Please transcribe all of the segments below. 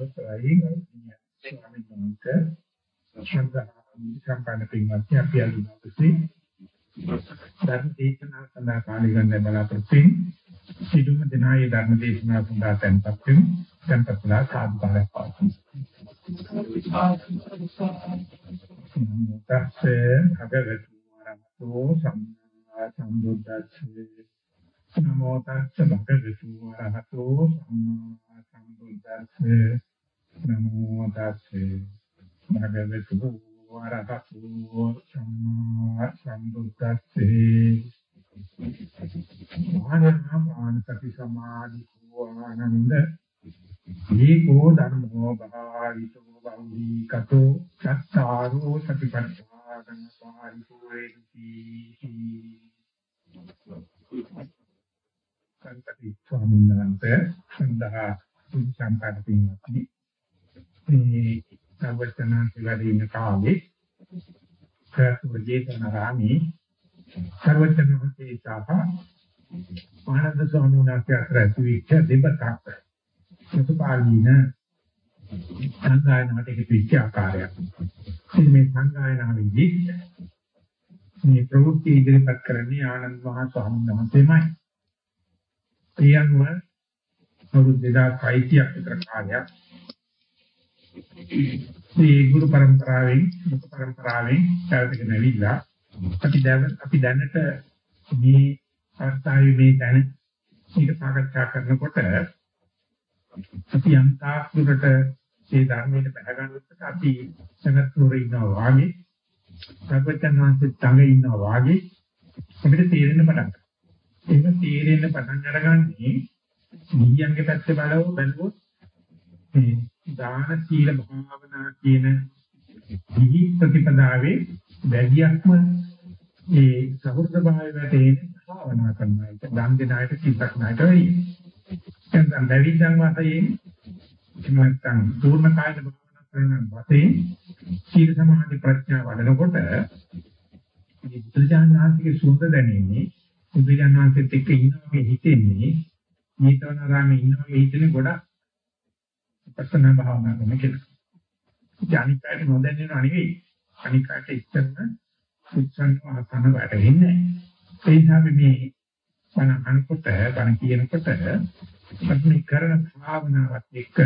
අවසරයි ස්වාමීන් වහන්සේ සම්පන්න පින්වත්නි අපි අලුතෙන් ධර්ම දේශනාව සඳහා කාලය ගන්න බලාපොරොත්තු වෙන සිදුම දිනායේ ධර්ම දේශනාව සඳහා tempත් වෙමු tempත්ලා සාදුකාරයක් පවතුමු තස්සේ භගවතු වරහතෝ සම්මා සම්බුද්දස්සේ නමෝ තස්සේ භගවතු වරහතෝ සම්මා සම්බුද්දස්සේ නමෝ තස්සේ භගවතු වරහතෝ සම්මා සම්බුද්දස්සේ මහානාමාන සති සමාධි ආනන්ද ඒකෝ ධර්මෝ භාවිතෝ බෞද්ධී කතෝ චත්තාරෝ සතිපට්ඨාන සාරිකෝ වේති කන්තති ස්වාමීන් වහන්සේ සඳහා සම්පන්න පින්වත්නි මේ සර්වඥාන්සේ වැඩ ඉන්න කාලේ සර්වජේතනරාමි සර්වඥාන්සේ සහ ආනන්ද ස්වාමීන් වහන්සේ අතර ඇතිවෙච්ච දෙබතක් සතුපාලීන සංගායනාවට පිටිච්ච ආකාරයක්. මේ සංගායනාවේදී මේ ප්‍රවෘත්ති ඉදිරිපත් කරන්නේ ආනන්ද මහා ස්වාමීන් වහන්සේමයි. ඒ අනුව අවුරුදු 2600ක් විතර කාලයක් මේ ගුරු පරම්පරාවෙන් මුඛ පරම්පරාවෙන් පැවතගෙන ඇවිල්ලා අපි දැන් අපි දැනට මේ අවස්ථාවේ මේ දැන මේක සාකච්ඡා කරනකොට අපි යම් තාක් දුරට මේ ධර්මයට බහගන්නකොට අපි සනත්තුර ඉන්නවා වාගේ සර්වඥාන්සේ තඟ ඉන්නවා වාගේ අපිට තේරෙන්න පටන් ගන්නවා. ඒක තේරෙන්න පටන් අරගන්නේ නියංගේ පැත්තේ බලව බැලුවොත් මේ දාන සීල භාවනා කියන දිහි ප්‍රතිපදාවේ වැඩියක්ම ඒ සහෘද භාවය වැටෙන භාවනා කරනවා. ඒක දන් දෙන අයට කිසක් නැට වෙයි. එතන දෙවියන් වාසයෙන් නැත්නම් පූර්ණ කායන භාවනා කරන වාසයෙන් සීල සමාධි ප්‍රඥා වඩනකොට මේ බුදුජානනාථගේ සුන්ද දැනෙන්නේ බුදුජානනාථෙත් එක්ක ඉන්නවා හිතෙන්නේ මේතවනාරාමේ ඉන්නවා හිතෙන්නේ ගොඩක් පස්සන භාවනා කරන කෙනෙක්. ජානිකාට නොදැනෙනව නෙවෙයි. අනිකාට ඉස්සන්න සුත්සන්න ආසන වැටෙන්නේ. ඒ නිසා මේ බණ අනුකොට බණ කියනකොට අපි කරන භාවනාවත් එක්ක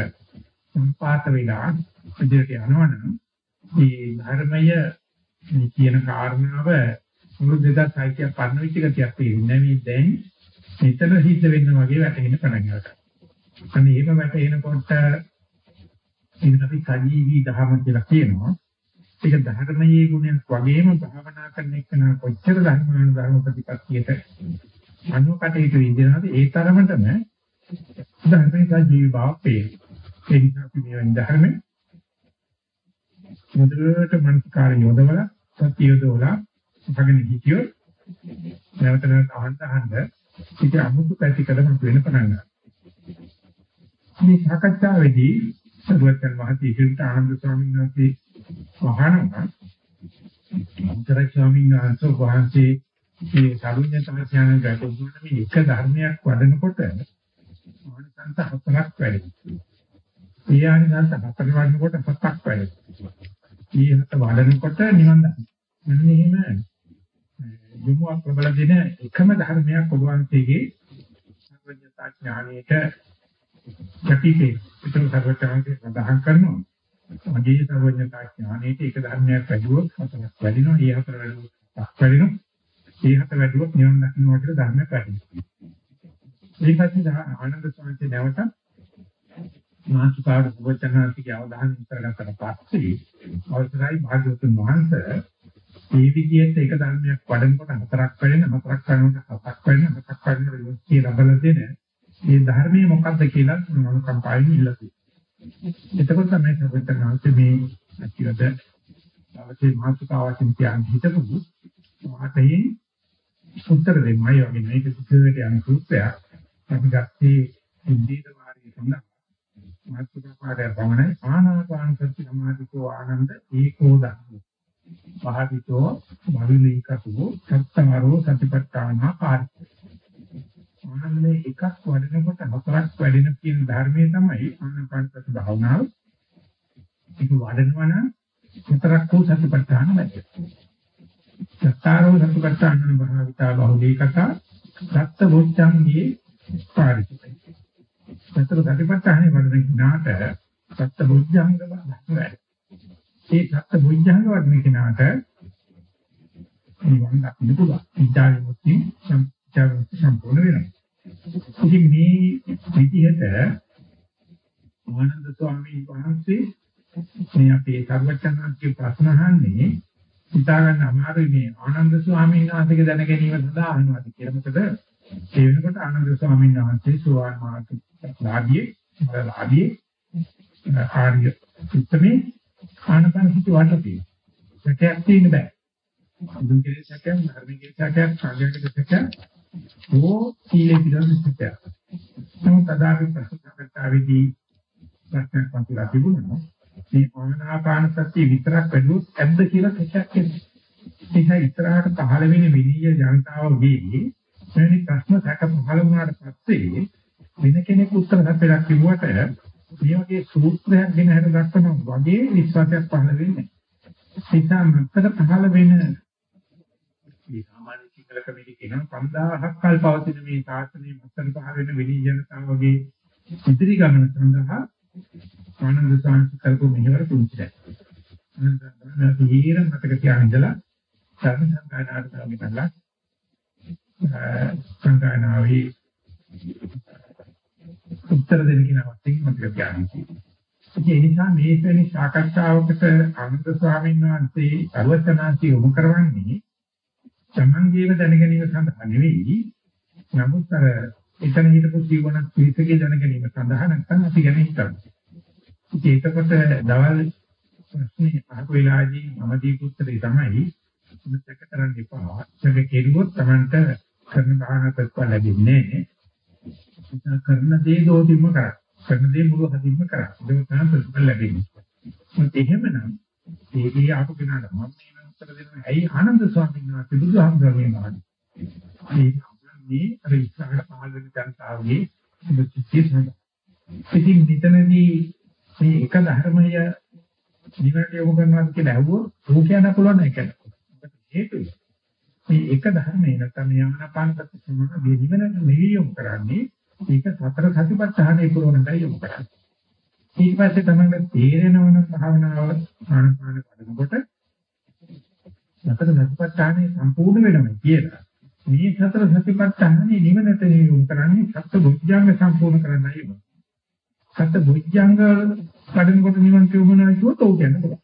සම්පාත වෙලා ඉදිරියට යනවනම් මේ ධර්මය මේ කියන කාරණාව මුළු 2600ක් පරණ වෙච්ච ගතියක් තියෙන්නේ මේ දැන් මෙතන සිද්ධ වෙන්න වගේ වැටෙන්න පටන් ගන්නවා. අනේ එහෙම වැටෙනකොට ඒක අපි සජීවී ධර්ම කියලා කියනවා. ඒක ධර්මයේ ගුණයක් වගේම භාවනා කරන එක නා කොච්චර ධර්මාන ධර්ම ප්‍රතිපත්තියට අනුව කටයුතු විදිනවද ඒ තරමටම ධර්මයේ සජීවී භාවය ඒ නිසා අපි මේ ධර්ම මුදලට මනස්කාර යොදවලා සත්‍ය යොදවලා භගන හිතියෝ නැවත නැවත අහන්න අහන්න ඒක අමුතු පැතිකඩම වෙන පටන් ගන්නවා. මේ සාකච්ඡාවේදී සරුවචන් වහන්සේ ඉදිරියට ආනන්ද ස්වාමීන් වහන්සේ වහනවා. අන්තර ස්වාමීන් වහන්සේ වහන්සේ මේ සරුඤ්ඤතම ඥාන ගැටුම් මේ එක ධර්මයක් වඩනකොට ආනිසංස හතරක් වැඩි. ඒ ආනිසංස හතර වඩනකොට හතක් වැඩි. මේ හත වඩනකොට නිවන් දකින්න. එහෙම යොමුවක් ප්‍රබල දෙන එකම ධර්මයක් ඔබ වහන්සේගේ සර්වඥතා ඥානයේට කැපිපේ පිටු සර්වඥාන්සේ සඳහන් කරනවා. මගේ සර්වඥතා ඥානයේට එක ධර්මයක් වැඩිවොත් හතරක් වැඩිනවා. ඒ හතර වැඩිවොත් පහක් වැඩිනවා. ඒ හතර වැඩිවොත් නිවන් දකින්නවා කියලා ධර්මයක් වැඩිනවා. ඒකත් ආනන්ද ස්වාමීන් නැවත මාසුකාට සර්වඥාන්සේගේ අවධානය යොමු කරගත්තට පස්සේ අවසරයි භාග්‍යවතුන් වහන්සේ මේ විදිහට එක ධර්මයක් වඩනකොට හතරක් වෙන හතරක් කරනකොට හතක් වෙන හතක් කරනකොට විමුක්තිය ලබලා දෙන මේ ධර්මයේ මොකක්ද කියලා මම කම්පාවෙන් ඉල්ලලා තියෙනවා. එතකොට තමයි සර්වඥාන්සේ මේ අතිවද අවශ්‍ය මාතෘකාවකින් තියන් හිතපු මාතේ උත්තර දෙන්නයි වගේ මේක සිද්ධ යන සූත්‍රයක්. අපි ගත්තේ ඉන්දීද වාරිය සඳහා මාතෘකාපාදය පමණයි. ආනාපාන සති සමාධිකෝ ආනන්ද ඒකෝ ධර්මෝ භාවිතෝ භවිලීකතෝ සත්තරෝ සතිපට්ඨාන කාර්ය ආනන්දේ එකක් වඩනකොට හතරක් වැඩෙන කියන ධර්මයේ තමයි ආනාපානසති භාවනාව. ඒක වඩනවා නම් හතරක් වූ සතිපට්ඨාන වැඩි. සත්තාරෝ සතිපට්ඨාන භාවිතා බහුලීකතා සත්ත බොච්චංගේ පාරිචිතයි. සතර සතිපට්ඨානේ වඩන කෙනාට සත්ත බොච්චංග වැඩි. ඒ සත්ත බොච්චංග වඩන කෙනාට නිවන් දකින්න පුළුවන්. ඉච්ඡාවේ මුක්ති සම්පූර්ණ වෙනවා. ඉතින් මේ විදිහට ආනන්ද ස්වාමීන් වහන්සේ මේ අපේ සර්වචන්නාන්ගේ ප්‍රශ්න අහන්නේ හිතා ගන්න අමාරුයි මේ ආනන්ද ස්වාමීන් වහන්සේගේ දැන ගැනීම සඳහා අහනවාද කියලා. මොකද ඒ වෙනකොට ආනන්ද ස්වාමීන් වහන්සේ සෝවාන් මාර්ගලාභියේ මාර්ගලාභියේ ආර්ය උත්තමේ ආනපන හිත වටපිය. සැකයක් තියෙන්න බෑ. දුන් කෙරේ සැකයක්, ධර්ම කෙරේ සැකයක්, සංඝයාගේ සැකයක් ඕ සීලේ පිළිබඳ සැකයක්. නමුත් අදාළ ප්‍රශ්න කතාවේදී ප්‍රශ්නයක් වන්තිලා තිබුණා. මේ ආනාපාන සතිය විතරක් වැඩුවොත් ඇද්ද කියලා සැකයක් එනවා. ඒක ඉස්සරහට පහළ වෙන විනීය ජනතාවගේ මෙවැනි ප්‍රශ්න සැක පහළ වුණාට පස්සේ වෙන කෙනෙක් උත්තර හපෙලක් කිව්වට මේ වගේ සූත්‍රයක් ගෙන හර දක්වන වගේ විශ්වාසයක් පහළ වෙන්නේ. ඒක මත්තර පහළ වෙන මේ සාමාන්‍ය චිකලක මෙදි කියන 5000ක් කල් පවතින මේ ශාසනයේ මත්තර පහළ වෙන විනීය ජනතාවගේ ඉදිරි ගමන සඳහා ආනන්ද සාංශ කරපු මෙහෙවර පුංචිද. ආනන්ද තීර මතක තියාගෙන ඉඳලා ධර්ම සංගායනාවට තමයි කරලා සංගායනාවේ උත්තර දෙන්න කියන අවස්ථින් මතක තියාගන්න. ඒ නිසා මේ වෙනි සාකච්ඡාවකට ආනන්ද ස්වාමීන් වහන්සේ අරවචනාන්ති යොමු කරවන්නේ තමන්ගේම දැනගැනීම සඳහා නෙවෙයි නමුත් අර එතන හිටපු ජීවන පිළිසකේ දැනගැනීම සඳහා නැත්නම් අපි ගැන හිතන්න. ඉතින් ඒකකොට දවල් ප්‍රශ්නේ අහපු වෙලාවේදී මම දීපු උත්තරේ තමයි මොකක්ද කරන්න එපා. ඒක කෙරුවොත් Tamanට කරන බාහන ප්‍රතිඵල ලැබෙන්නේ නැහැ. කරන දේ දෝතිම්ම කරා. කරන දේ මුළු හදින්ම කරා. ඒක තමයි ප්‍රතිඵල ලැබෙන්නේ. මොකද එහෙමනම් ඒකේ ආපු කෙනාට මම මේ උත්තර දෙනවා. ඇයි ආනන්ද ස්වාමීන් වහන්සේ බුදුහාමුදුරනේ මාන්නේ. මේ අර ඉස්සරහට පහළ වෙන ජනතාවගේ සුභචිත්තය සඳහා. ඉතින් මෙතනදී මේ එක ධර්මය නිවැරදි යොමු කරනවා කියලා ඇහුවොත් ਉਹ කියන්න පුළුවන් ඒක. මොකද හේතුව මේ එක ධර්මයේ නැත්නම් යානපානපත් සමාන මේ නිවන නෙවෙයි යොමු කරන්නේ ඒක සතර සතිපට්ඨානයේ පුරවන්නයි යොමු කරන්නේ. ඊට පස්සේ තමයි තේරෙනවන භාවනාව ආනපාන කරනකොට සතර සතිපට්ඨානයේ සම්පූර්ණ වෙනවා කියලා. මේ සතර සතිපට්ඨානයේ නිවනට යොමු කරන්නේ සත්‍ය බුද්ධාංග සම්පූර්ණ කරන්නයි යොමු. සත්‍ය බුද්ධාංග කඩනකොට නිවන් කියවනවා කිව්වොත් ඔව් කියන්න පුළුවන්.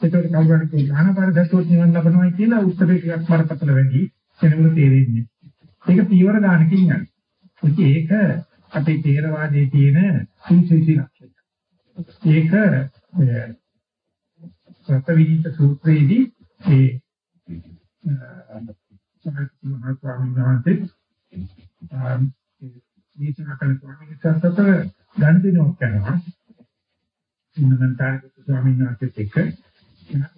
ඒකට කවුරුහරි කියන ආනපාන දැක්කොත් නිවන් ලබනවා කියලා උත්තරේ ටිකක් බරපතල වැඩි කෙනෙකුට තේරෙන්නේ. ඒක පියවර ගන්නකින් යන්නේ. ඒක අපේ තේරවාදයේ තියෙන සුවිශේෂී ලක්ෂණය. ඒක සත්‍යවිදිත සූත්‍රයේදී ඒ සාහිත්‍ය මහා ස්වාමීන් වහන්සේ දේශනා කළ ස්වාමීන් වහන්සේ ගණ දිනවක් කරනවා. උන්නමන්තානික ස්වාමීන් වහන්සේත් එක්ක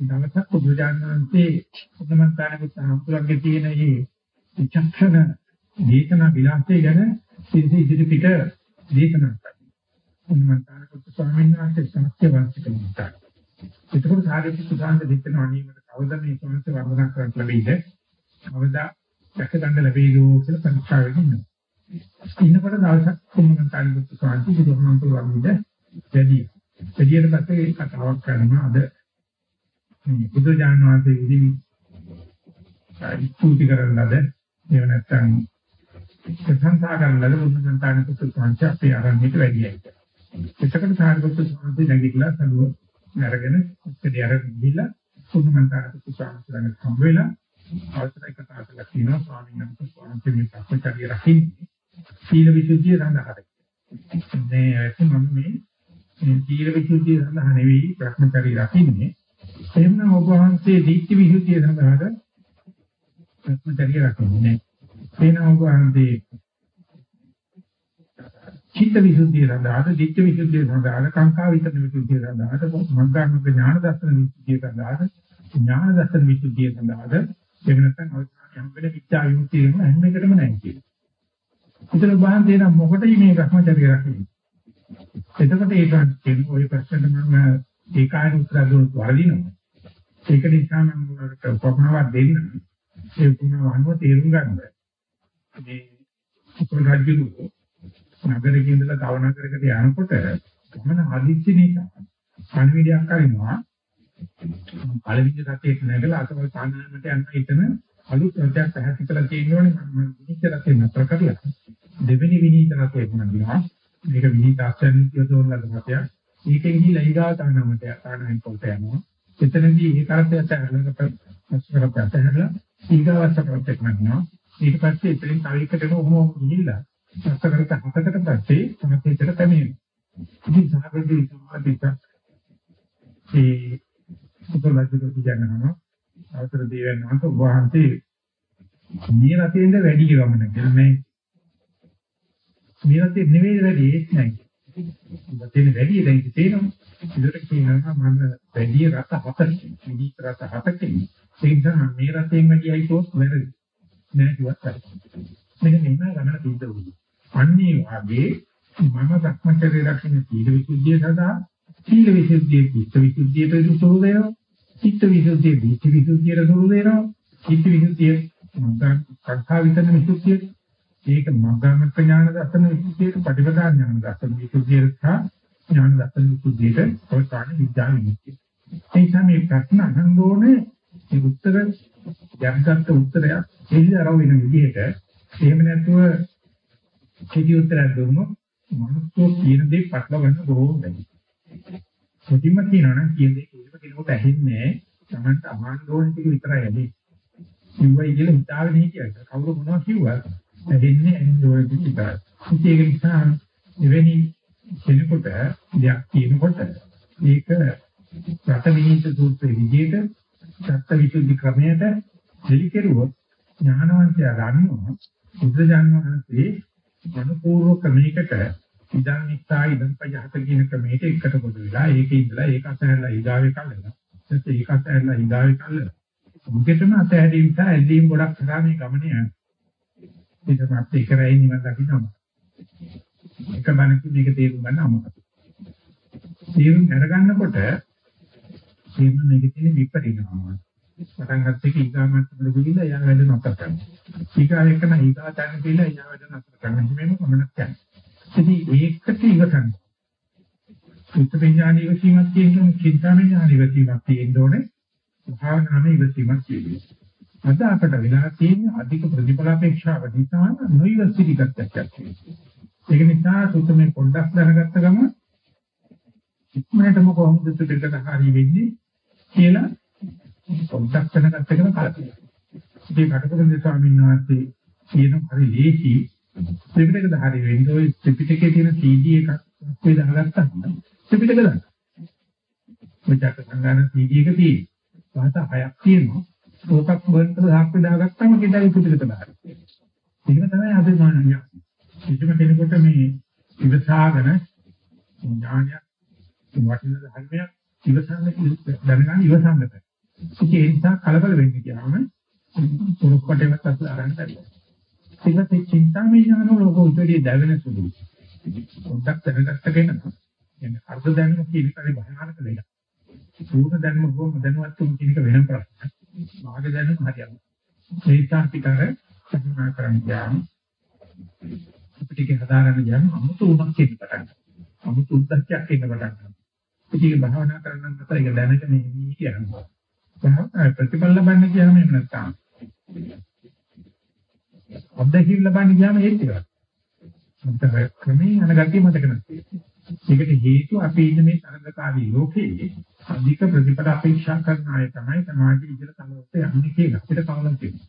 දවසක් බුදුජානනාංශේ උන්නමන්තානික සම්පූර්ණගේ තියෙන මේ විචක්ෂණ දේශනා විලාසය ගැන ඉතින් ඉදිරි පිට දේශනා කරනවා. උන්නමන්තානික ස්වාමීන් වහන්සේ සත්‍ය වාසික මුත්තා. ඒකෝට සාරිපුත් සුදාන්ත දෙන්න අනීමට කවදා මේ සංස්ස වර්ණනා කරන්න ලැබෙයිද? කවදා දැක ගන්න ලැබෙයිද කියලා පරීක්ෂා වෙන්නේ. ඉන්නකොට දවසක් උන්නමන්තානික ස්වාමීන් වහන්සේ බුදුහාමුදුරුවෝ වගේ වැඩි එළියට පස්සේ කතාවක් කරනවා අද මේ බුදු දානවාදී විදිහින් ඉස්තුති කරන ලද එහෙම නැත්නම් ප්‍රශංසා කරන ලද බුදු සන්තාන කුසල සංච අපේ ආරම්භයට වැඩි ඇයි. එතකොට සාරිපුත්තු සාන්ති නැගිටලා සලුව අරගෙන ඉස්සෙඩි අරගෙන ගිහිල්ලා බුදු සන්තාන කුසල සංච හම්බ වෙලා අවසරයි කතා කරලා කියනවා ස්වාමීන් වහන්සේ ස්වාමීන් වහන්සේ ප්‍රශ්නචර්ය රකින්නේ සීල විසුද්ධිය සඳහායි. මේ මම මේ මේ සීල විසුද්ධිය සඳහා නෙවෙයි භ්‍රමචරි රකින්නේ. එහෙමනම් ඔබ වහන්සේ දීක්ති විසුද්ධිය සඳහාද භ්‍රමචරි රකින්නේ. එහෙනම් ඔබ වහන්සේ චිත්ත විසුද්ධිය සඳහාද දීක්ති විසුද්ධිය සඳහාද කාංකා විතරන විසුද්ධිය සඳහාද මග්ගාංග ඥාන දර්ශන විසුද්ධිය සඳහාද ඥාන දර්ශන විසුද්ධිය සඳහාද එහෙම නැත්නම් අවසානයේ හැම වෙලේ විචා විමුක්තිය හැම එකටම නැහැ කියන්නේ. උතන බාහන් දෙන මොකටද මේ භ්‍රමචර්ය රකින්නේ? එතකොට ඒක කියන ওই ප්‍රශ්නෙට මම ඒකායන උත්තර දුන්නොත් වරදිනවා. ඒක නිසා මම උපමාවක් දෙන්න. ඒ උපමාව අනුව තේරුම් ගන්න. මේ උපන් රාජ්‍යලු නගරයේ ඉඳලා තව නගරයකට යනකොට ගමන හදිස්සි නිසා පණිවිඩයක් අරිනවා. පළවෙනි රටේට නැගලා අතවල තානාමට යන්න හිතන අලුත් රටයක් පැහැදිලි කරලා තියෙනවනේ මම විනිශ්චය රටේ නතර කරලා දෙවෙනි විනීත රටේ වුණා. මේක විනීත ආශ්‍රයනිකව තෝරන රටයක්. ඒකෙන් ගිහලා ඊගා තානාමට තානාමෙන් පොල්ට යනවා. එතනදී ඒ කරත්තයට අරලකට පස්සකට ඇතහැරලා ඊගාවත් කරත්තයක් නගනවා. ඊට පස්සේ එතනින් තව එකකට ඔහොම ගිහිල්ලා පස්සකට හතකට පස්සේ තමයි එතන පැමිණෙන්නේ. ඉතින් සාගරදී සමාධිත ඒ සුපලජ්ජක කියනවා අවතර දේවයන් වහන්සේ මේ රටේඳ වැඩි ගමන කියලා මේ මේ රටේ නෙවෙයි වැඩි ඒත් නැහැ. රටේ වැඩි දැන් තියෙනවා. ඉතින් කියනවා මම වැඩි රට හතරකින් විදි රට හතරකින් ඒ නිසා මේ රටෙන් වැඩියි තෝස් වැරදි. නෑ කිව්වත් හරි. මේක මෙන්න ගණන තියද උදේ. අන්නේ වාගේ මම ධර්මචර්ය රකින්න සීල විසුද්ධිය සඳහා සීල විසුද්ධිය චිත්ත විසුද්ධියට සුසුරු වෙනවා. චිත්ත විසුද්ධිය ධිට්ඨි විසුද්ධියට සුසුරු වෙනවා. චිත්ත විසුද්ධිය මඟ සංඛා විතන විසුද්ධිය ඒක මඟම ඥාන දර්ශන විසුද්ධියට ප්‍රතිපදා ඥාන දර්ශන විසුද්ධියට සහ ඥාන දර්ශන විසුද්ධියට ප්‍රකාශන විද්‍යා විමුක්තිය. ඒ නිසා මේ ප්‍රශ්න අහන්න ඕනේ ඒ උත්තර යම්ගත් උත්තරයක් එළිදරව වෙන විදිහට එහෙම නැතුව කෙටි උත්තරයක් දුන්නොත් මනුස්සෝ කියන දේ පටල ගන්න බොහෝ බැරි. කොටිම කියනවා නම් කියන දේ කිසිම කෙනෙකුට ඇහෙන්නේ නැහැ. Tamanට අහන්න ඕන ටික විතරයි ඇහෙන්නේ. කිව්වයි කියලා හිතාගෙන හිටියද කවුරු මොනවා කිව්වත් ඇහෙන්නේ ඇහෙන්න ඕන ටික විතරයි. ඒක නිසා එවැනි කෙනෙකුට දෙයක් කියනකොට ඒක රට විනිශ්චය සූත්‍රයේ විදිහට සත්‍ය විසුද්ධි ක්‍රමයට දෙලිකරුවොත් ඥානවන්තයා ගන්නවා බුදුජාන විශ්වයේ මනෝපූර්ව ක්‍රමයකට ඉදන් නිස්සා ඉදන් පජහත කියන ක්‍රමයට එකට පොදු වෙලා ඒකේ ඉඳලා ඒක අතහැරලා ඊගාවේ කල්ලනවා ඊට ඒක අතහැරලා ඊගාවේ කල්ලනවා මුකෙතම අතහැරීම නිසා ඇල්ලීම් ගොඩක් කරා මේ ගමනේ යනවා ඒක මාත් ඒක රැයි නිවන් දකින්නවා එක බණකින් මේක තේරුම් ගන්න අමාරුයි. තේරුම් අරගන්නකොට තේරුම් මේකේ තියෙන විපරිණාමය. පටන් ගත්ත එක ඊගාමත් වලදීලා යා වැඩ නැතර කරනවා. ඊගා එක නම් ඊගා තැන කියලා යා වැඩ නැතර කරනවා. හිමෙම කොමනක් යනවා. ඉතින් ඒකට ඉවසන්න. චිත්ත විඥාන ඉවසීමක් තියෙනවා, චින්තා විඥාන ඉවසීමක් තියෙන්න ඕනේ. භාවනාවේ ඉවසීමක් තියෙනවා. අද අපට වෙලා තියෙන අධික ප්‍රතිඵල අපේක්ෂාව නිසා නොයිවසිරි ගත්තක් තියෙනවා. ඒක නිසා සුත්තමේ පොඩ්ඩක් දැනගත්ත ගම ඉක්මනටම කොහොමද සුත්තකට හරි වෙන්නේ කියලා පොඩ්ඩක් දැනගත්ත ගම කලකිරීම. ඉතින් කටකරන ස්වාමීන් වහන්සේ කියන හරි ලේසි ත්‍රිපිටකද හරි වෙන්නේ ඔය ත්‍රිපිටකයේ තියෙන CD එකක් අපේ දාගත්තා ත්‍රිපිටක දාන්න. මෙතක සංගාන CD එක තියෙන්නේ. භාෂා හයක් තියෙනවා. ඕකක් බර්ත් දාක් දාගත්තාම ගෙදර ත්‍රිපිටක දාන්න. ඒක තමයි අද මානසික කිසිම කෙනෙකුට මේ ඉවසාගෙන ඥානයක් වටින ධර්මයක් ඉවසන්න දැනගන්න ඉවසන්න බෑ. ඒ නිසා කලබල වෙන්න කියනම පොරොක්කටවත් අත අරන් බැහැ. ඒකත් චින්තාමය ඥාන ලෝක උදේ දැවෙන සුළු. පොඩ්ඩක් දැනගත්ත කෙනා කියන්නේ අර්ධ දැනුම කියන එකේ භයානක දෙයක්. පූර්ණ දැනුම කොහොම දැනුවත් තුන් කියන එක වෙනම ප්‍රශ්නයක්. භාග දැනුම හරියන්නේ. ඒ නිසා පිටර සම්මා කරන්නේ ත්‍රිපිටකේ හදාගන්න යන අමුතු උණක් කියන පටන් ගන්නවා. අමුතු උද්දච්චයක් කියන පටන් ගන්නවා. ඉතින් භාවනා කරන්න නැත්නම් ඒක දැනගෙන ඉන්නේ කියනවා. භාවනා ප්‍රතිඵල ලබන්න කියනම එහෙම නැත්නම්. අත්දැකීම් ලබන්න කියනම ඒත් ඒක. මතක ක්‍රමයෙන් යන ගැටි මතක නැති. ඒකට හේතුව අපි ඉන්න මේ තරඟකාරී ලෝකයේ අධික ප්‍රතිඵල අපේක්ෂා කරන අය තමයි සමාජයේ ඉහළ තලවලට යන්නේ කියලා අපිට කවුරුත් කියනවා.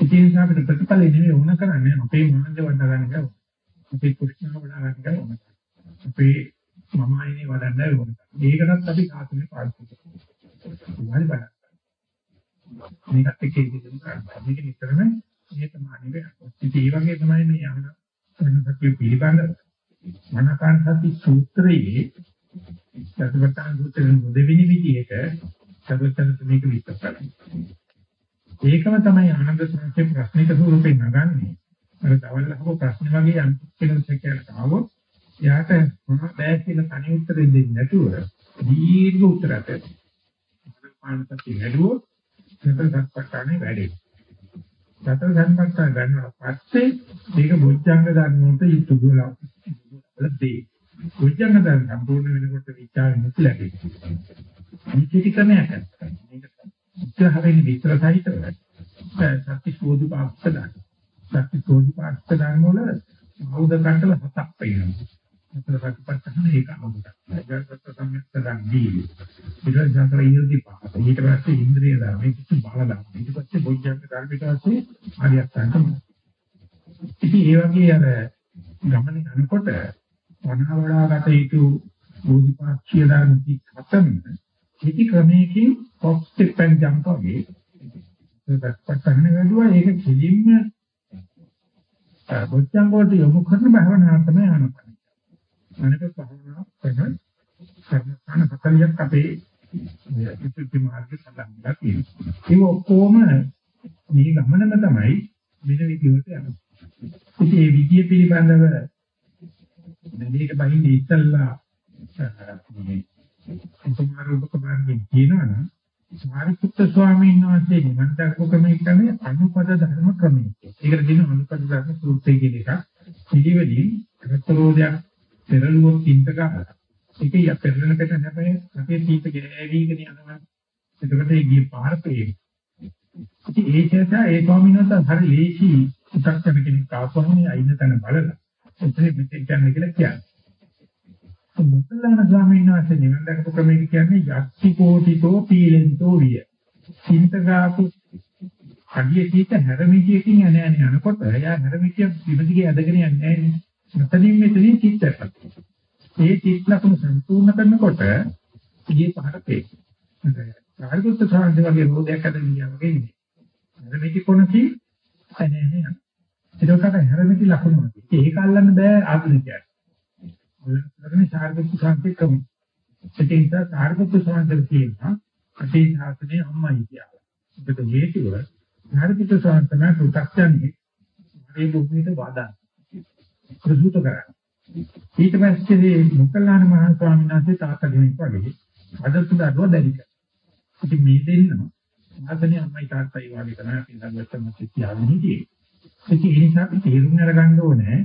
ඒ නිසා අපිට ප්‍රතිඵල නෙමෙයි වුණ කරන්නේ අපේ මනස වඩ ගන්න එක. අපේ කුෂ්ණව වඩා ගන්න එක. අපේ මම ආයේ වඩන්න ඕන. ඒකටත් අපි සාසනේ පාවිච්චි කරනවා. හරි බලන්න. මේකත් එක්ක ඉඳන් කරන්නේ. මේක නිතරම මේ තමයි වෙන්නේ. ඉතින් ඒ වගේ තමයි මේ යන වෙනසක් පිළිබඳ මනකාන් සති සූත්‍රයේ සතරතන් සූත්‍රයේ දෙවෙනි විදිහට සතරතන් මේක විස්තර කරනවා. ඒකම තමයි ආනන්ද සංසේ ප්‍රශ්නික ස්වරූපේ නගන්නේ. අර දවල් අහපු ප්‍රශ්න වගේ යම් කෙනෙක් කියලා ආවොත් යාට මොන බෑ කියලා තනි උත්තර දෙන්නේ නැතුව දීර්ඝ උත්තරයක් දෙන්න. පාණපති වැඩුවොත් සතර සත්පට්ඨානේ වැඩේ. සතර සත්පට්ඨාන ගන්නවා පස්සේ මේක බොජ්ජංග ධර්ම වලට යුතු දුලා. වලදී බොජ්ජංග ධර්ම සම්පූර්ණ වෙනකොට විචාරෙ මුත් ලැබෙනවා. අනිත්‍ය ක්‍රමයක් කරනවා. මේක උත්තරයෙන් විතර සහිතව. සත්‍ය සෝදු පාස්ත දාන. සත්‍ය සෝදු පාස්ත දාන වල බෞද්ධ කන්ටල හතක් පේනවා. අතර ප්‍රතිපත්තන ඒක අමුඩක්. ඒකට සම්මිස්තරන් දී. ඊට පස්සේ ඉන්ද්‍රිය පාත. ඊට පස්සේ ඉන්ද්‍රිය ධර්ම ඊට බල ධර්ම. ඊට පස්සේ බොජ්ජංග ධර්ම ඊට පස්සේ ආර්යයන්ට. ඉතින් ඒ වගේ අර ගමනේ යනකොට වනවඩාගත යුතු බෝධිපාක්ෂිය ධර්ම හතම ඉති ක්‍රමයකින් පොප් ස්ටෙප් and ජම්ප් වගේ ඒකත් පටන් ගන්නවා ඒක කිලින්ම බොජ්ජංග වලට යොමු කරන භාවනාව තමයි අනුපත. අනික භාවනා කරන කර්මස්ථාන 40ක් අපේ විසුද්ධි මාර්ගය සඳහන් වෙලා තියෙනවා. ඒක ඔක්කොම මේ ගමනම තමයි වෙන විදිහට යනවා. ඉතින් මේ විදිය පිළිබඳව දෙලේට බහින්නේ ඉස්සල්ලා මේ සම්මාරූපක මාර්ගයෙන් කියනවනම් සාරිපුත්ත ස්වාමීන් වහන්සේ නිවන් දක්ව ක්‍රමයේ තමයි අනුපද ධර්ම ක්‍රමය. ඒකට කියන අනුපද ධර්ම සූත්‍රය කියන එක පිළිවෙලින් රත්තරෝදයක් පෙරළුවොත් තින්ත ගහලා ඒක ය පෙරලෙන කට හැබැයි රටේ තීත ගෑවිගෙන යනවා. එතකොට ඒ ගිය පාර. පේනවා ඉතින් ඒ නිසා ඒ ස්වාමීන් වහන්සේ හරි ලේසි උටක් කරන කෙනෙක් ආපුවම අයින තැන බලලා. එතන මෙතෙක් යන්න කියලා කියන්නේ. මුත්තලන ස්වාමීන් වහන්සේ නිවන් දැකපු ක්‍රමයක කියන්නේ යක්ති කෝටිතෝ පීලෙන්තෝ විය. චින්තකාපු හදිය කීත හැරමිටියකින් යන යන යනකොට එයා හැරමිටිය විමදිගේ ඇදගෙන යන්නේ නැහැ මෙතනින් මෙතනින් චිත්තයක්. ඒ චිත්ත ලක්ෂණ සම්පූර්ණ කරනකොට ඊයේ පහට තේ. කාර්යගත සාධ්‍ය වගේ රෝදයක් හදන්න ගියා වගේ ඉන්නේ. හැරමිටි කොනසි අනේ නෑ. ඒකට හැරමිටි ලක්ෂණ වගේ. ඒක අල්ලන්න බෑ ආධුනිකයට. ඔයගොල්ලෝ කාර්යගත සාධ්‍ය කමු. ඒ නිසා කාර්යගත සාධ්‍ය කියනවා අතේ සාසනේ අම්මයි කියලා. ඒකට හේතුව කාර්යගත සාධ්‍ය තමයි පු탁යන්නේ. මේ භූමියට වදා. ප්‍රසූත කරන්නේ. ඊට පස්සේ මොකල්ලාන මහ ස්වාමීන් වහන්සේ තාත්තා කෙනෙක් වගේ අදතුඩ අඩුව දැරි කරා. ඉතින් මේ දෙන්නම ආතනේ අම්මයි තාත්තයි වගේ තමයි අපි ළඟටම සිටියාගෙන හිටියේ. ඉතින් ඒ නිසා අපි තේරුම් අරගන්න ඕනේ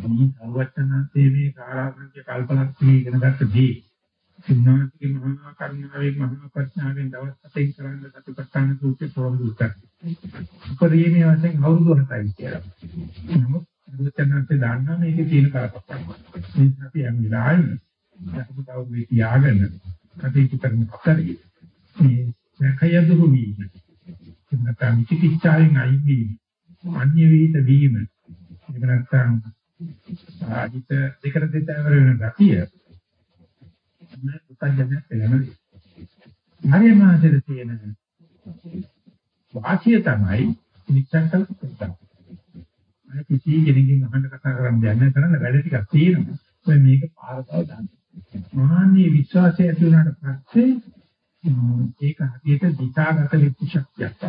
මේ සර්වඥාන්සේ මේ කාලාවන්ගේ කල්පලක්ෂණ ඉගෙන ගත්ත දේ සින්නාතිගේ මහා කරුණාවේ මහා ප්‍රඥාවෙන් දවස් හතෙන් කරන්න සතිපට්ඨාන සූත්‍රය පොරොන්දු කරා. උපරිමයේ වශයෙන් අවුරුදු 7යි කියලා. නමුත් බුදුචානන්සේ දන්නා මේකේ තියෙන කරපත්තක්. මේ අපි යම් විලායන අපිටව මේ තියාගෙන කටයුතු කරන අතරේ මේ සැකය දුරු වීම. නැත්නම් චිකිත්සාවෙන් අයින් වීම. අන්‍ය වේද වීම. එහෙම නැත්නම් ආදිත දෙකට දෙතවර වෙන ගතිය. මේ පුතඥය වෙනම. හරියමාසෙද තියෙන වාසිය තමයි නිච්ඡන්ත පුතක්. අය කිසි කෙනෙක්ගෙන් අහන්න කතා කරන්න දෙයක් නැහැ කරන්න වැඩ ටිකක් තියෙනවා. ඔය මේක පාරතව දාන්න. මාන්නේ විශ්වාසය ඇති වුණාට පස්සේ ඒක හදියට දිශාගත වෙච්ච ශක්තියක්.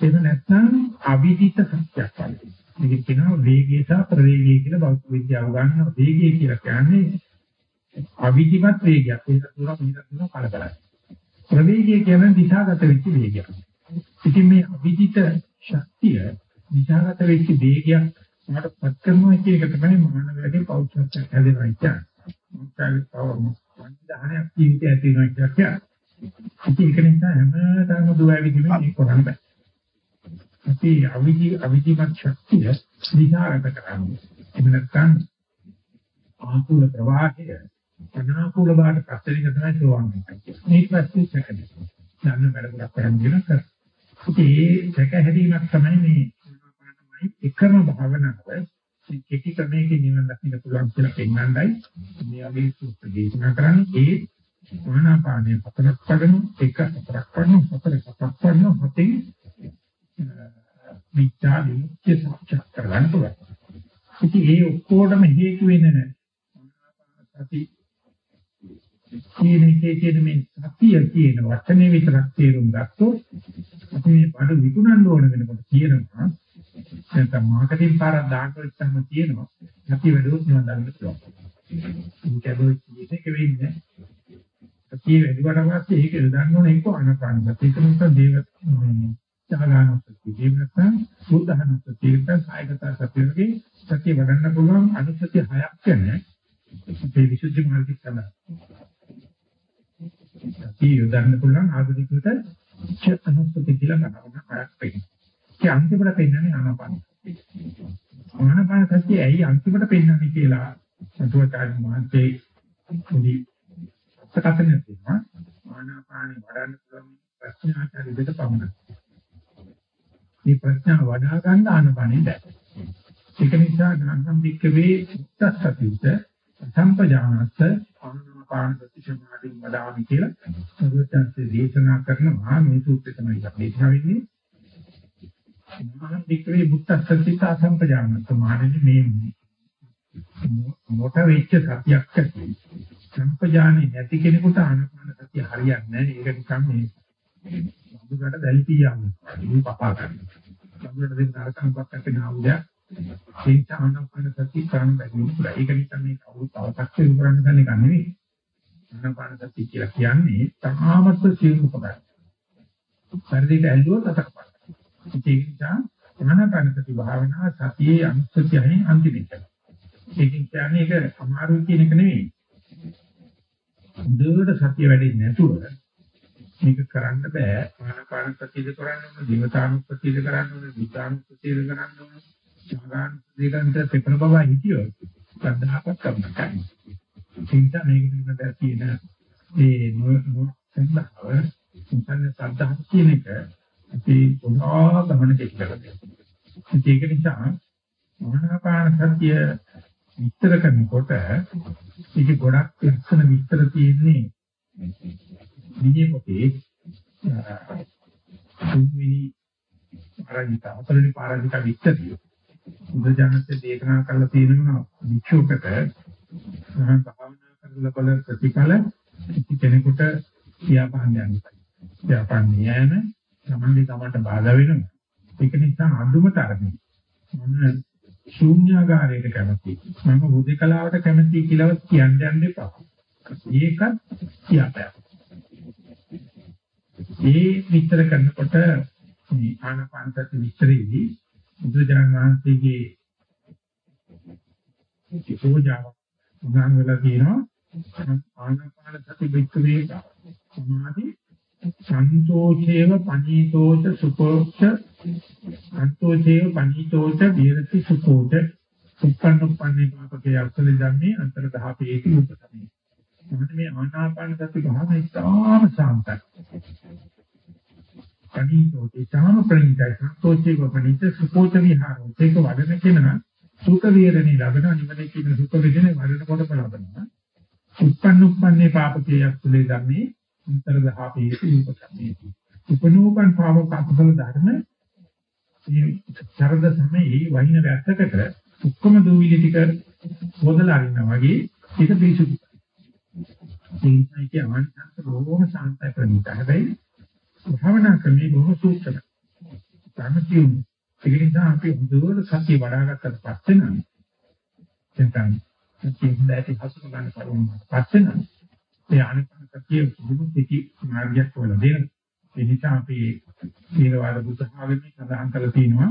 ඒක නැත්නම් අවිදිත සත්‍යයක් වගේ. මේක කියනවා වේගය සහ ප්‍රවේගය කියලා භෞතික විද්‍යාව ගන්නවා. වේගය කියලා කියන්නේ අවිදිමත් වේගයක්. ඒක තුරක් මිනිත් තුන කලබලයි. ප්‍රවේගය කියන්නේ දිශාගත වෙච්ච වේගයක්. ඉතින් මේ අවිදිත ශක්තිය විචාරත වෙච්ච වේගයක් මට පත් කරනවා කියන එක තමයි මානවයාගේ පෞද්ගලිකත්වයක් හැදෙනවා කියන්නේ. මොකක්ද තව වන්දහනයක් ජීවිතය ඇති වෙනවා කියන්නේ. ඒක නිසා හැමදාම දුවවිදිමින් මේක කරන්න බෑ. අපි අවිදි අවිදිමත් ශක්තිය විචාරත කරන්නේ. එහෙම නැත්නම් ආකුල ප්‍රවාහය අනාකූල බාට පස්තරික තමයි සෝවන්නේ. මේක පස්සේ සැකද. යන්න වැඩ ගොඩක් කරන් දෙන කර. ඒ සැක හැදීමක් තමයි මේ තමයි එකම භාවනාව මේ කෙටි ක්‍රමයකින් නිවන් දකින්න පුළුවන් කියලා පෙන්වන්නයි මේ වගේ සූත්‍ර දේශනා කරන්නේ ඒ ආනාපානය හතරක් පදන එක හතරක් පදන හතර හතරක් පදන හතෙන් විචා විමුක්තිය සාක්ෂාත් කරගන්න පුළුවන්. ඉතින් ඒ ඔක්කොටම හේතු වෙන සති කියන එකේ කියන මේ සතිය කියන වචනේ විතරක් තේරුම් ගත්තොත් අපි මේ බඩ විකුණන්න ඕන වෙනකොට කියනවා නැත්නම් මාකටිං පාරක් දාන්න ඉස්සම තියෙනවා. අපි වැඩුවොත් නිවන් දකින්න පුළුවන්. ඒක ඇබොයි ඒක වෙන්නේ. අපි වැඩුවට පස්සේ ඒක දන්න ඕනේ එක්ක අනපානසති. ඒක නිසා දේව ඥානසති. ඒ නැත්නම් බුද්ධහනසති. ඒක කායගත සතිය වගේ සතිය වඩන්න පුළුවන් අනුසතිය හයක් ගැන මේ විසුද්ධි මාර්ගය තමයි. අපි යොදන්න පුළුවන් ආධුනිකයට චේතනසති කියලා ගන්නවා හයක් වෙන්නේ. ඒ අන්තිමට පෙන්නන්නේ ආනාපාන. ආනාපාන සතිය ඇයි අන්තිමට පෙන්නන්නේ කියලා සතුටාරි මහන්සේ පොඩි අත්කතන තියෙනවා. ආනාපානෙ වඩන්න පුළුවන් ප්‍රශ්නාචාරි දෙක පමණයි. මේ ප්‍රශ්න වඩා ගන්න ආනාපානෙ බෑ. ඒක නිසා ගාන්නම් වික්කවේ උත්තසතිත සම්පජානස්ස ආනාපාන සති සමාධි වඩාමි කියලා සර්වඥාන්සේ දේශනා කරනවා මේ සූත්‍රය තමයි අපි දේශනා වෙන්නේ. මහා වික්කවේ බුත්තසතිත සම්පජානස්ස මානෙ මේ මොට වෙච්ච සතියක් ඇති. සම්පජානේ නැති කෙනෙකුට ආනාපාන සතිය හරියන්නේ නැහැ. ඒක නිකන් මේ සම්බුකට දැල්පියාම මේ පපා ගන්න. සම්බුකට දෙන්න අරකම් පක්කට නාවුදයක් ඒක ආනාපාන සතිය කරන්න බැරි වුණා. ඒක නිසා මේ කවුරු තවසක් ඉරු කරන්න ගන්න එක නෙවෙයි. ආනාපාන සතිය කියලා කියන්නේ තාමත් සියුම් උපකරණ. පරිදිට ඇල්ලුවොත් අතකපන්න. ඒක නිසා ආනාපාන සති භාවනාව සතියේ අනුස්සතියයි අන්තිමට. ඒකෙන් කියන්නේ ඒක අමාරු කියන එක නෙවෙයි. හොඳට සතිය වැඩෙන්නේ නැතුව මේක කරන්න බෑ ආනාපාන සතියද කරන්න ඕන දිවතානුස්සතියද කරන්න ඕන විතානුස්සතියද කරන්න ඕන සාගාන දෙකන්ට පෙපර බබා හිටියොත් සද්ධාපත් කරන්න ගන්න. ඒ නිසා මේක පිළිබඳව තියෙන මේ නොසන්දාව මුසන්න සද්ධාප කියන එක අපි පොඩා ගමන දෙකකට දෙනවා. ඒක නිසා මහාපාන සත්‍ය විස්තර කරනකොට ඒක ගොඩක් ලක්ෂණ විස්තර තියෙන්නේ විනය පොතේ තුන්වෙනි පාරාජිත හතරවෙනි පාරාජිත විස්තරය බුදුජානක දේශනා කරලා තියෙනවා වික්ෂෝපක මහා භාවනා කරලා බල ප්‍රතිඵල කිසි කෙනෙකුට කියාපාන්න යන්නේ. කියාපාන්න යෑම සමන්දි තමන්ට බාධා වෙනවා. ඒක නිසා අඳුම තරමේ මම ශූන්‍යාකාරයට කැමති. මම බුද්ධකලාවට කැමති කියලාවත් කියන්න යන්න එපා. ඒකත් කියාපෑ. ඒ විතර කරනකොට මේ ආනාපාන සති විස්තරයේදී බුදුජානක වහන්සේගේ පූජාව උදාන වෙලා තියෙනවා ආනාපාන සති වික්‍රේ සමාධි සන්තෝෂේව පනීතෝච සුඛෝච සන්තෝෂේව පනීතෝච විරති සුඛෝච උප්පන්නුප්පන්නේ පාපකේ අක්ෂල ධම්මේ අන්තර දහපේති උපතමේ. මොකද මේ ආනාපාන සති භාවනාව ඉතාම සාන්තයි පණීතෝ ඒ තාම ප්‍රණීතයි සන්තෝෂේ වපණීත සුකෝච විහාරෝ ඒක වඩන කෙනා සුඛ විහරණේ ලබන නිවනේ කියන සුඛ විහරණේ වඩන කොට ලබනවා උප්පන්න උප්පන්නේ පාපකේයක් තුලේ ධම්මේ අන්තර දහපේ උපසම්මේති උපනෝපන් පාවක අකුසල ධර්ම මේ චරද සමයේ වහින වැස්සකට ඔක්කොම දූවිලි ටික හොදලා අරිනවා වගේ ඒක පිසුදු ඒ නිසා කිය ආනිසංස බොහොම සාන්තයි ප්‍රණීත හැබැයි භාවනා ක්‍රමේ බොහෝ සූක්ෂම. ධර්මතියුම් ඒ නිසා අපි හොඳට සතිය වඩාගත්තට පස්සේ නම් එතන සතිය හොඳට හසු ගන්න කරුණ පස්සේ නම් ඒ අනිත් සතිය බුදු පිටි මාර්ගයක් වල දෙන. ඒ නිසා අපි ඊළවාද බුද්ධාගමේ සඳහන් කරලා තියෙනවා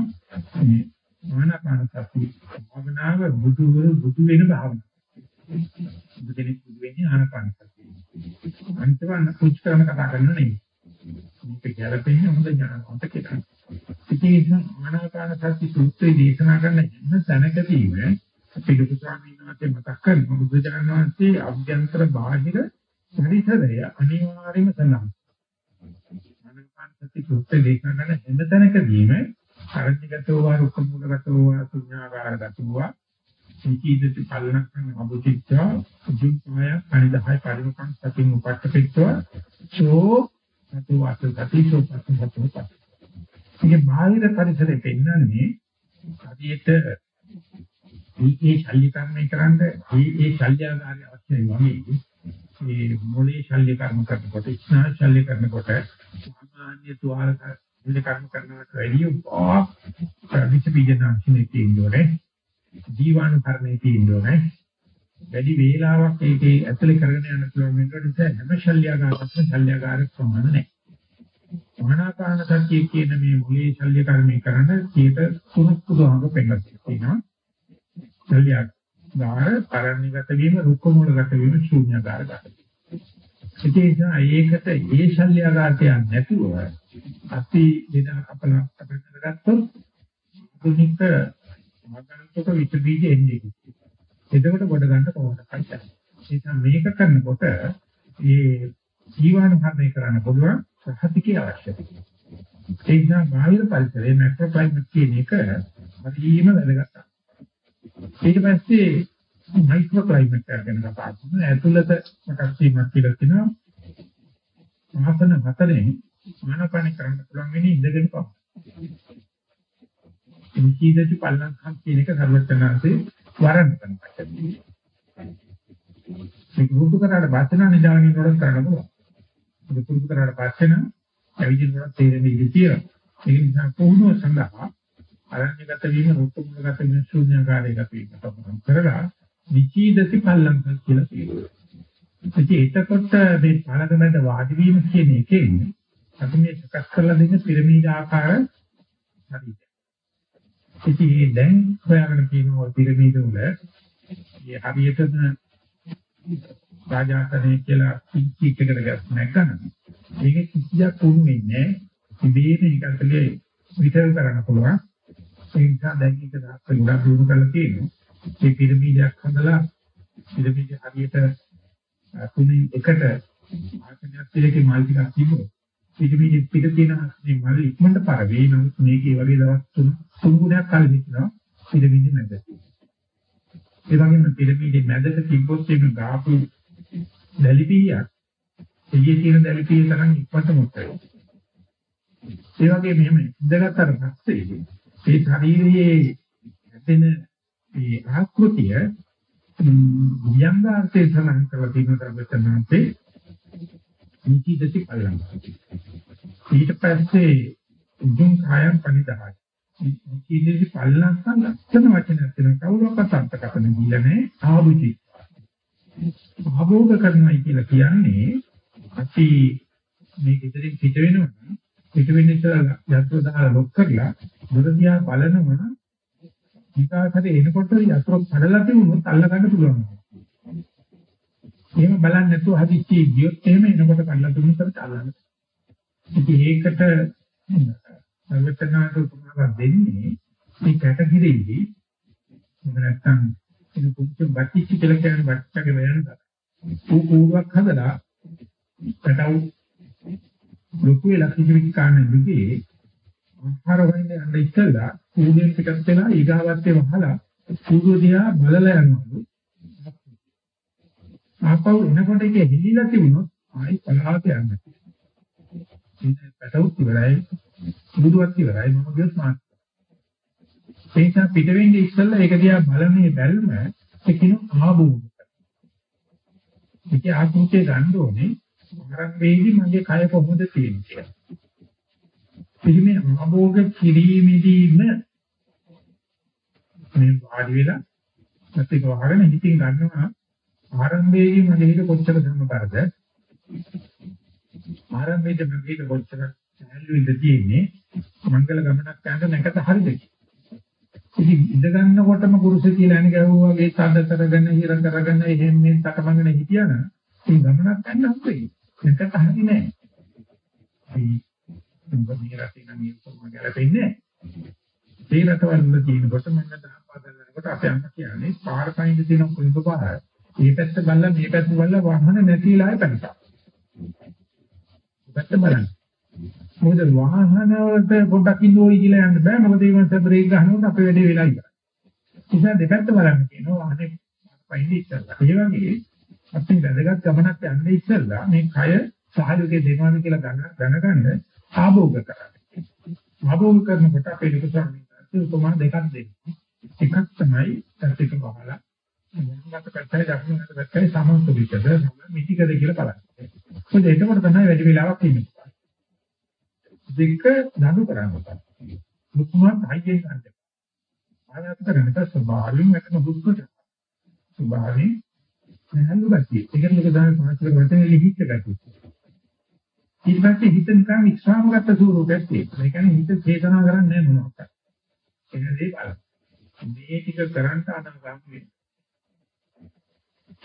මේ ආනාපාන සති භාවනාව බුදුවරු බුදු වෙන භාවනාව. බුදු කෙනෙක් බුදු වෙන්නේ ආනාපාන සතිය. අන්තිම කුච් කරන කතා කරන නෙවෙයි. මේක ගැළපෙන්නේ හොඳ ඥානවන්ත කෙනා. ඉතින් ආනාපාන සති සූත්‍රය දේශනා කරන හැම තැනකදීම අපි ලොකු ස්වාමීන් වහන්සේ මතක් කරන බුදුජානක වහන්සේ අභ්‍යන්තර බාහිර පරිසරය අනිවාර්යයෙන්ම සඳහන්. ආනාපාන සති සූත්‍රය දේශනා කරන හැම තැනකදීම අරණ්‍යගතව වා රුක්කමූලගතව වා ශුන්‍යාකාරගතව වා සීකීදති පල්ලංකං අබුචිත්වා ජුම්පය අනිදහයි පරිමකං සතින් උපට්ඨපිට්වා චෝ සතු වාස ගතිසෝ පස්සතු පස්ස. ඉතින් බාහිර පරිසරේ පෙන්වන්නේ හරියට මේ ශල්‍ය කර්මය කරන්න මේ මේ ශල්‍යාකාරය අවශ්‍යයි වගේ මේ මොලේ ශල්‍ය කර්ම කරනකොට ස්නායු ශල්‍ය කරනකොට සාමාන්‍ය තුවාල ශල්‍ය කර්ම කරනවට වැඩිය විස බීජනාශිනේ තියෙන්නේ ජීවාණු කර්මයේ තියෙන්නේ වැඩි වේලාවක් ඒකේ ඇතුලේ කරගෙන යන පුළුවන් වෙනකොට හැම ශල්‍යගාරකම ශල්‍යගාරක සමාන නැහැ. මහානාපාන සතිය කියන මේ මුලේ ශල්‍ය කර්මී කරන 3 පුදුහම පෙන්නක් තියෙනවා. ශල්‍යගාර පරණිගත වීම රුක්ක මූලගත වීම ශූන්‍යගාර ගත. ඒ නිසා ඒකට ඒ ශල්‍යගාරය නැතුව අපි දෙන අපල අපිට ගත්තොත් දුනික මගන්තක විස බීජ එන්නේ. එතකොට කොට ගන්න කොහොමද කයිද? ඒක මේක කරනකොට මේ ජීවාණු කර්මය කරන්න පුළුවන් සහතිකය අවශ්‍යයි. ඒ නිසා බාහිර පරිසරයේ මැක්‍රෝ ක්ලයිමේට් කියන එක හරිම වැදගත්. ඊට පස්සේ මයික්‍රෝ ක්ලයිමේට් එක ගැන කතා කරනවා. ඇතුළත කොටස් වීමක් කියලා කියනවා. ආසන හතරෙන් ආනපන කරන්න පුළුවන් වෙන්නේ ඉඳගෙන පමණයි. ඉන්චීදති පල්ලංකම් කියන එක සර්වඥාන්සේ වරන් කරනවා. මේක පුරුදු කරාට පස්සේ නම් නිදාගෙන ඉන්නකොට කරන්න පුළුවන්. ඒක පුරුදු කරාට පස්සේ නම් ඇවිදිනකොට තේරෙන්නේ ඉඳී තියෙනවා. ඒ නිසා පුහුණුව සඳහා අරණ්‍යගත වීම රූපමුලගත වීම ශූන්‍යකාරයකට වීම තමයි කරලා විචීදති පල්ලංකම් කියලා කියනවා. ඉතින් එතකොට මේ පළදමෙන්ද වාඩි වීම කියන එකෙන් අපි මේ සකස් කරලා දෙන පිරමීඩ ආකාර හරියට ඉතින් ඒ දැන් හොයාගෙන තියෙන ওই පිරමීඩ වල මේ හරියටම රාජාසනේ කියලා පිච්චිච්ච කරගස් නැත්නම් ඒක කිසියක් වුනේ නැහැ. ඉබේම ඒකටලේ විතර කරන්න පුළුවන්. ඒ නිසා දැන් ඒක දාස්ස ගොඩක් දිනු කරලා තියෙනවා. මේ පිරමීඩයක් හදලා පිරමීඩ හරියට තුනෙන් එකට ආකර්ෂණයක් පිළිකේ මල් ටිකක් තිබුණා. පිටපිට පිට තියෙන මේ මල් ඉක්මනට පාර වේ නම් මේකේ වගේ දවස් තුන තුන් ගුණයක් කලින් හිටිනවා පිටපිට මැද. ඒ වගේම පිටපිට මැදට තිබ්බොත් ඒක ගාපු දැලිපියක් එළියේ තියෙන දැලිපිය තරම් ඉක්මනට මොකද? ඒ වගේ මෙහෙම ඉඳගත්තට පස්සේ ඒ ශරීරයේ ඇතින මේ ආකෘතිය වියංගාර්ථයේ සඳහන් කරලා තියෙන තරමට නිචිදති පල්ලං. ඊට පස්සේ උදුම් කායම් පනිදායි. නිචිදති පල්ලං සංගතන වචනයක් තියෙන කවුරක්වත් අර්ථකථන දීලා නැහැ ආභුචි. භවෝග කරනයි කියලා කියන්නේ අපි මේ ඉදිරින් පිට වෙනවා පිට වෙන්න ඉස්සලා යත්ව දාලා ලොක් කරලා දොර දිහා බලනවා විකාශයට එනකොට යත්ව කඩලා තිබුණොත් අල්ල ගන්න පුළුවන්. එහෙම බලන්නේ නැතුව හදිස්සිය ගියොත් එහෙම එනකොට කල්ලා දුන්නට අල්ලන්න. ඉතින් ඒකට සර්වඥාට උපමාවක් දෙන්නේ මේ කැටගිරිදී එහෙම නැත්නම් ඒක පුංචි බට්ටිච්ච කියලා කියන බට්ටක වෙනද. ඌ කූඩුවක් හදලා පැටවු ලොකු වෙලා කිසිම කාරණේ දුකේ ආහාර හොයන්න යන්න ඉස්සෙල්ලා කූඩුවෙන් පිටත් වෙලා ඊගාවත්තේ වහලා කූඩුව දිහා බලලා යනවලු. ආපහු එනකොට ඒක හිලිලා තිබුණොත් ආයි පලාත යන්න. ඉතින් පැටවුත් ඉවරයි, බුදුවත් ඉවරයි මම ගියොත් මාත්. ඒක පිට වෙන්නේ ඉස්සෙල්ලා ඒක දිහා බලන්නේ බැල්ම ඒකිනු ආභෝග. ඒක ආකෘතිය ගන්න ඕනේ ආරම්භයේදී මගේ කය කොහොමද තියෙන්නේ කියලා. පිළිමේ ආභෝග කිරීමේදීම මේ වාඩි වෙලා නැත්නම් වහගෙන හිතින් ගන්නවා ආරම්භයේදී මගේ හිත කොච්චර ධර්මතරද ආරම්භයේදී මගේ හිත කොච්චර සැලුවින්ද තියෙන්නේ? මංගල ගමනක් යනක නැකත හරිද? ඉතින් ඉඳ ගන්නකොටම කුරුසේ කියලා අනේ ගහුවා වගේ තද කරගෙන හිර කරගෙන එහෙම මේ තකමගෙන හිටියා නම් ඒ ගමනක් යන්න හම්බෙයි. නැකත හරි නෑ. ඒ උඹ මේ රටින් නම් මේක ගැලපෙන්නේ නෑ. ඒ රටවල් වල තියෙනකොට මම දහම් පාදලනකොට අපේ අම්මා කියන්නේ පාර පයින් තියෙන කුඹ පාර. මේ පැත්ත බලලා මේ පැත්ත බලලා වාහන නැතිලා පැනනවා. පැත්ත බලන්න. මොකද වාහන වලට පොඩ්ඩක් ඉන්නෝයි කියලා යන්න බෑ. මොකද ඒ වන්ස බ්‍රේක් ගන්නකොට අපේ වැඩේ වෙලා ඉවරයි. නිසා දෙපැත්ත බලන්න කියනවා වාහනේ පයින් ඉස්සරලා. ඒ වගේ අපි වැදගත් ගමනක් යන්න ඉස්සෙල්ලා මේ කය සහයෝගය දෙනවාද කියලා දැනගන්න ආභෝග කරන්න. ආභෝග කරනකොට අපේ ලොකු ස්වාමීන් වහන්සේ උපමා දෙකක් දෙන්නේ. එකක් තමයි සත්‍යක බහලා මත පැත්තයි දකුණු පැත්තයි සමතුලිතද මිතිකද කියලා බලන්න. මොකද එතකොට තමයි වැඩි වෙලාවක් ඉන්නේ. දෙක නඩු කරන්නේ. මුතුමත් හයියෙන් ගන්න. ආයත කරන්නේ ස්වභාවයෙන් වැටෙන හුස්මට. ස්වභාවයෙන් නැහළු ගැතිය. ඒකට ලෝක දාන පාස්තර වලට ලිහිච්ච ගැතිය. ඊට පස්සේ හිත නිකන් විශ්‍රාමගත ස්වරූපයක් තියෙනවා. ඒ කියන්නේ හිත චේතනා කරන්නේ නැහැ මොනවද. ඒක දේ බලන්න. මේ ටික කරන්න අනාගාමී වෙන්න.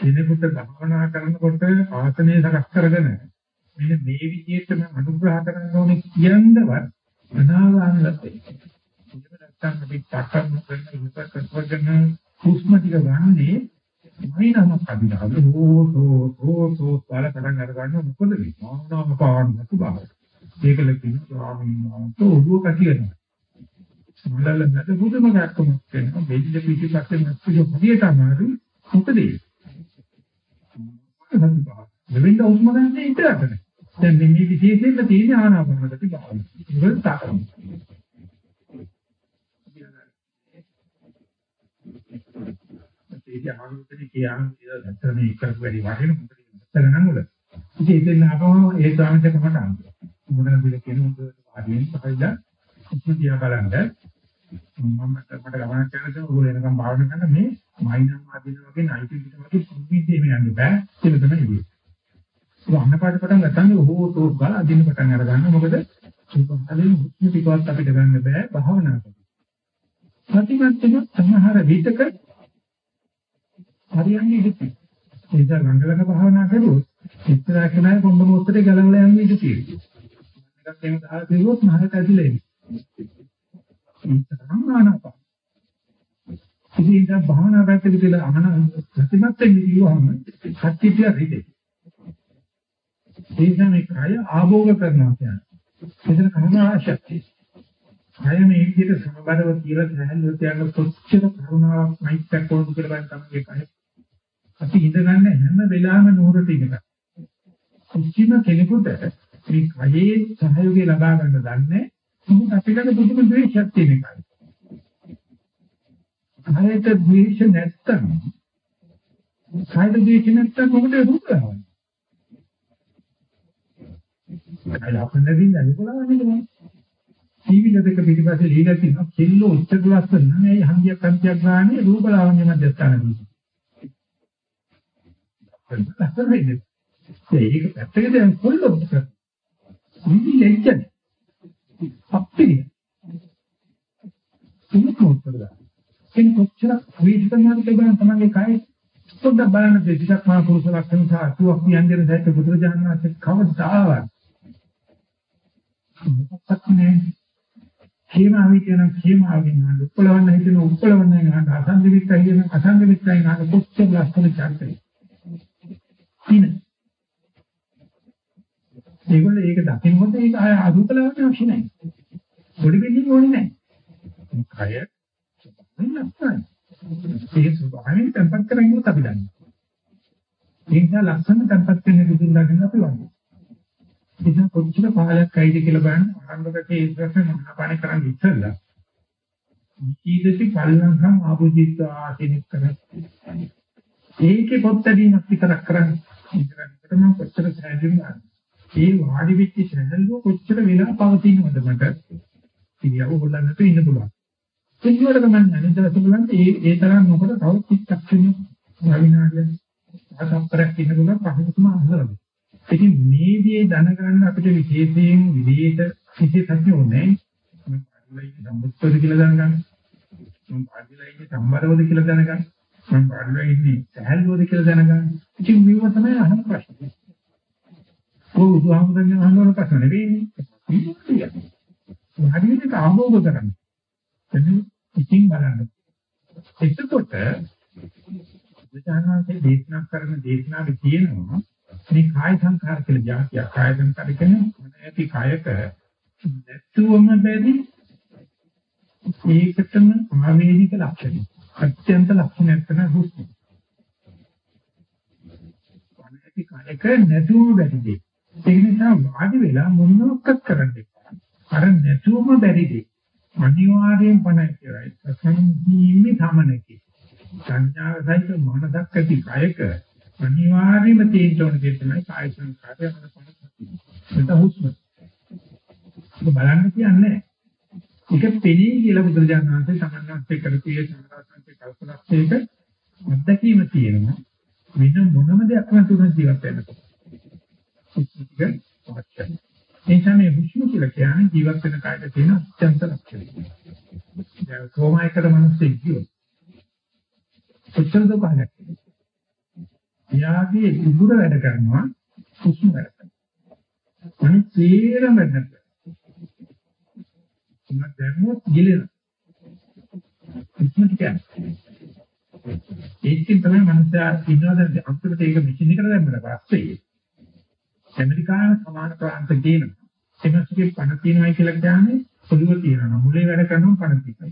කෙනෙකුට භවනා කරනකොට ආසනය සකස් කරගෙන මෙන්න මේ විදිහට මම අනුග්‍රහ කරන්න ඕනේ කියනවත් අනාගාමීවත් වෙන්නේ. ඒක නැත්තම් අපි තාකම් කරන ඉස්සර කරගෙන හුස්ම ටික ගන්නේ මයිනම කදිනාද ඕතෝ ඕතෝ වල පටන් අර ගන්න මොකද වෙන්නේ? මානව පාන්නතු බව. ඒකල කියන ස්වාමීන් වහන්සේ ඔළුව කතියනවා. මලල නැද බුදුම ගැක්කමක් වෙනවා. බෙල්ල පිටිපස්සේ නැත්නම් හදියට අමාරු මොකද ඒ? දෙවෙනි උස්ම ගන්න ඉතරට. දැන් මේ විශේෂයෙන්ම තියෙන ආනාපානසති භාවන. ඒක තාකරමු. ඒක ආනුකති කියන්නේ දැක්කම එකක් වැඩි වශයෙන් මොකද දැක්කම වල. ඉතින් ඉතින් ආපම ඒ ස්වාමීන් කමට අහන්න. මොනවද කියලා කියන හොඳ ආදීන් පහයිලා ඉතින් බලන්න මම මට ගමනක් යනකොට ඔය වෙනකම් භාවනා කරන මේ මයිනම් ආදීන වගේ නයිටි පිට වගේ කුම්බිද්දේම යන්න බෑ කියලා තමයි ඉන්නේ. ඒ අන්නපාට පටන් ගත්තම ඔහොම තෝක් ගාලා අදින්න පටන් අර ගන්න මොකද සුපහලින් මුත්‍ති ටිකවත් අපිට ගන්න බෑ භාවනා කරලා. සතිමත් වෙන සමහර විතක හරියන්නේ ඉතින්. ඒ නිසා ගංගලක භාවනා කරුවොත් ඉස්සරහ කෙනා කොණ්ඩ මොස්තරේ ගලවලා යන්නේ ඉඳී තියෙනවා. එකක් එහෙම දාලා කිව්වොත් නහයට ඇදිලා එන්නේ. සම්මානපා. ඉතින් ඒක භාවනා පැත්තට කියලා අහන ප්‍රතිමත් වෙන්නේ කිව්වහම සත්‍යය රිදේ. ඒ නිසා මේ කය ආභෝග කරනවා කියන්නේ. එතන කරුණා ශක්තිය. කය මේ විදිහට සමබරව කියලා සැහැල්ලුව තියන කොච්චර කරුණාවක් මෛත්‍රියක් වුණු කියලා බලන්න තමයි කය. අපි ඉඳගන්න හැම වෙලාවෙම නුහුරට ඉඳගන්න. කිසිම කෙනෙකුට මේ කයේ සහයෝගය ලබා ගන්න දන්නේ මොකද අපිට බුදුම ද්වේෂයක් තියෙන එකයි. කායයට ද්වේෂ නැත්තම් කායයට ද්වේෂ නැත්තම් මොකද දුක්ඛවන්නේ? කාය අපෙන් දින්නේ නිකොලාන්නේ නේද? ජීවිත දෙක පිටිපස්සේ ලීලා තියෙනවා කෙල්ල උත්තර ලස්සන නෑ හංගියක් අන්තියක් ගානේ රූපලාවන්‍ය මැදස්ථානදී. ඒක පැත්තක දැන් කොල්ලොත් කරා. නිදි ලැජ්ජයි. අප්පිරිය. මොකක්ද කරලා? කෙනෙක් කොච්චර වේදිකනාද කියලා තමයි කයි පොඩ්ඩක් බලන්න දෙවිසක් මහා පුරුෂ ලක්ෂණ සහ අතුවක් කියන්නේ දැක්ක බුදුරජාණන් වහන්සේ කවදාවත් මොකක්ද නේ කේමාවි කියන කේමාවි නේද උපලවන්න හිතන උපලවන්න නේද අසංදිවිත්තයි කියන අසංදිවිත්තයි නේද කොච්චර ලස්සන චරිතයි ඉන්න ඒගොල්ලෝ ඒක දකින්නකොට ඒක ආය අදුකලවන්න අවශ්‍ය නැහැ. බොඩි බිල්ඩින් ඕනේ නැහැ. කය සුබන්න ඒ සුබාවෙන් tempat කරගෙන අපි දන්නේ. ඒ නිසා ලස්සන tempat වෙන විදිහින් දකින්න අපි වගේ. ඉතින් කොච්චර පහලක් ඇයිද කියලා බලන්න ආරම්භකයේ ඒ ප්‍රශ්න මහාපාණි කරන් ඉස්සෙල්ලා. ඊදසි කල්ලංහම් ආපුජිත්වා කියන එක. ඒකේ පොත්තදීමක් විතරක් කරන්නේ. ඉතින් මම කොච්චර සෑහලුම් ඒ වාඩි වෙච්ච ශරීරය කොච්චර වෙලා පවතිනවද මට ඉරියව් හොල්ලන්නට ඉන්න පුළුවන්. කිසිවකට ගමන් නැහැ. දවස් බලන්න ඒ ඒ තරම් නොකර තව චිත්තක්ෂණ වවිනාඩිය සාසම්පරක් ඉන්න පුළුවන් පහසුකම අහලා. ඉතින් මේ දේ දැනගන්න අපිට විශේෂයෙන් විදේශ විශේෂඥ ඕනේ. මම පාඩුවයි සම්බුද්ධ කියලා දැනගන්න. මම පාඩුවයි සම්බරවද කියලා දැනගන්න. මම පාඩුවයි ඉන්නේ සහැල්වද කියලා දැනගන්න. ඉතින් මේව තමයි අහන ප්‍රශ්නේ. ඔය බුදුහාමුදුරනේ අහන ප්‍රශ්න නෙවෙයි. හරියට ආභෝග කරන්නේ. එතන ඉතින් බලන්න. එතකොට බුදුහාමුදුරේ දේශනා කරන දේශනාවේ තියෙනවා මේ කාය සංඛාර කියලා જાතිය. කාය සංඛාර කියන්නේ නැති කායක නැතුවම බැරි ඒකටම ආවේනික ලක්ෂණ. අත්‍යන්ත ලක්ෂණයක් තමයි හුස්ම. නැති කායක නැතුවම බැරි දෙයක්. ඒ නිසා වාඩි වෙලා මොනවත් කරන්න එපා. අර නැතුවම බැරි දෙයක්. අනිවාර්යෙන් පණයි කියයි. සසංජීවි සමනකි. සංඥා සහිත මනසක් ඇති කයක අනිවාර්යයෙන්ම තියෙන්න ඕන දේ තමයි කාය සංස්කාරය මනසක්. ඒක හුස්ම. ඒක බලන්න කියන්නේ ඒක පෙනී කියලා බුදුරජාණන් වහන්සේ සමන්වන්සේ කරපු ඒ සංඝාසනයේ කල්පනාස්තේක අත්දැකීම තියෙනවා. වෙන මොනම දෙයක් නැතුව ජීවත් වෙන්න පුළුවන්. ඒ තමයි හුස්ම කියලා කියන්නේ ජීවත් වෙන කායක තියෙන අත්‍යන්ත ලක්ෂණය. දැන් කොහොමයිකර මිනිස්සෙක් කියොත් කොච්චරද බලන්නේ. යාගේ උගුර වැඩ කරනවා හුස්ම වැඩ කරනවා. අනිත් තේරම වැඩ කරනවා. මොකද දැම්මොත් ගිලෙන. හුස්ම කියන්නේ. ඒකෙන් තමයි මනුස්සයා ඉන්නවද අන්තිමට ඒක මැෂින් එකට දැම්මම පස්සේ ඇමරිකාවේ සමාන ප්‍රාන්ත කියන එමස්ගේ පණ තියනයි කියලා කියන්නේ පොළුව තියනවා. මුලේ වැඩ කරනවා පණ තියනවා.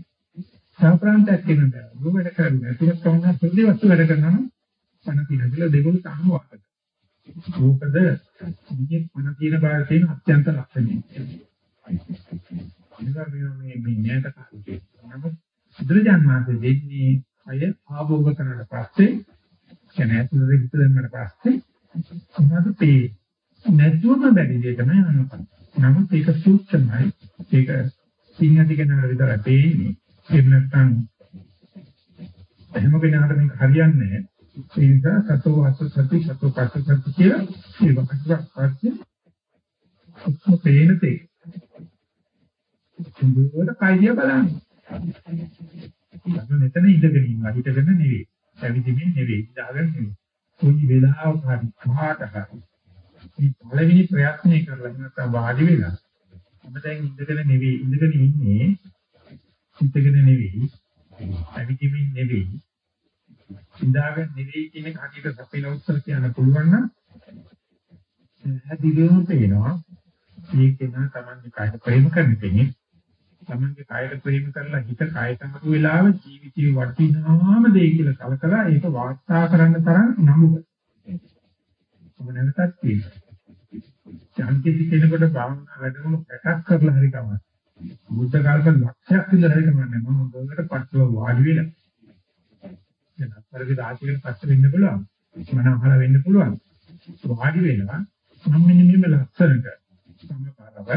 තව ප්‍රාන්තයක් කියනවා. ඔබ වැඩ කරන්නේ ඒකත් තමයි සුද්ධි වස්තු වැඩ කරනවා නම් පණ තියන කියලා දෙගොල්ලෝ තහම වාහක. මොකද මේ පණ තියන බාහිර තියෙන අත්‍යන්ත ලක්ෂණය. අනිවාර්යයෙන්ම මේ මේ න්‍යායට කාර්යය. නමුත් බුදුරජාණන් වහන්සේ දෙන්නේ අය ආභෝග කරලා පස්සේ කියන්නේ ඇතුළේ හිත දෙන්නට පස්සේ මොනවද තේ නැතුවම බැරි දෙය තමයි අනුකම්ප. නමුත් ඒක සූක්ෂමයි. ඒක සිංහති කෙනාට විතරයි පේන්නේ. එහෙම නැත්නම් එහෙම කෙනාට මේක හරියන්නේ නැහැ. ඒ නිසා සතෝ අස සති සතෝ පස්ස සති කියලා ඒ වගේ පස්සේ ඔක්කොම පේන තේ. දුරට කයිය බලන්නේ. අපි මෙතන ඉඳගෙන ඉන්නවා. හිටගෙන නෙවෙයි. ඇවිදින්න නෙවෙයි. ඉඳගෙන නෙවෙයි. කොයි වෙලාවක හරි පහට හරි මේ පළවෙනි ප්‍රයත්නය කරලා නැත්නම් වාඩි වෙලා මම දැන් ඉඳගෙන නෙවෙයි ඉඳගෙන ඉන්නේ ඉඳගෙන නෙවෙයි ඇවිදිමින් නෙවෙයි ඉඳාගෙන නෙවෙයි කියන එක හරියට සපේන උත්තර කියන්න පුළුවන් නම් හැදිගෙම පේනවා. මේක නා තමන්ගේ කායත ප්‍රේම කරන කෙනෙක්. තමන්ගේ කායත ප්‍රේම කරලා හිත කායත අහු වෙලාව ජීවිතේ වටිනාම දෙය කියලා කලකලා ඒක වාර්තා කරන්න තරම් නමුක ඔබ නැවතත් කියනවා. ශාන්තිති කෙනෙකුට භාවනා වැඩමුණු පැටක් කරලා හරි කමක්. බුද්ධ කාලක ලක්ෂයක් විතර හරි කමන්නේ මම උදේට පස්සව වාඩි වෙලා. දැන් අත්තරගේ රාජිකට පස්ස වෙන්න පුළුවන්. මම අහලා වෙන්න පුළුවන්. වාඩි වෙලා මම මෙන්න මෙහෙම ලස්සනට සමපාරව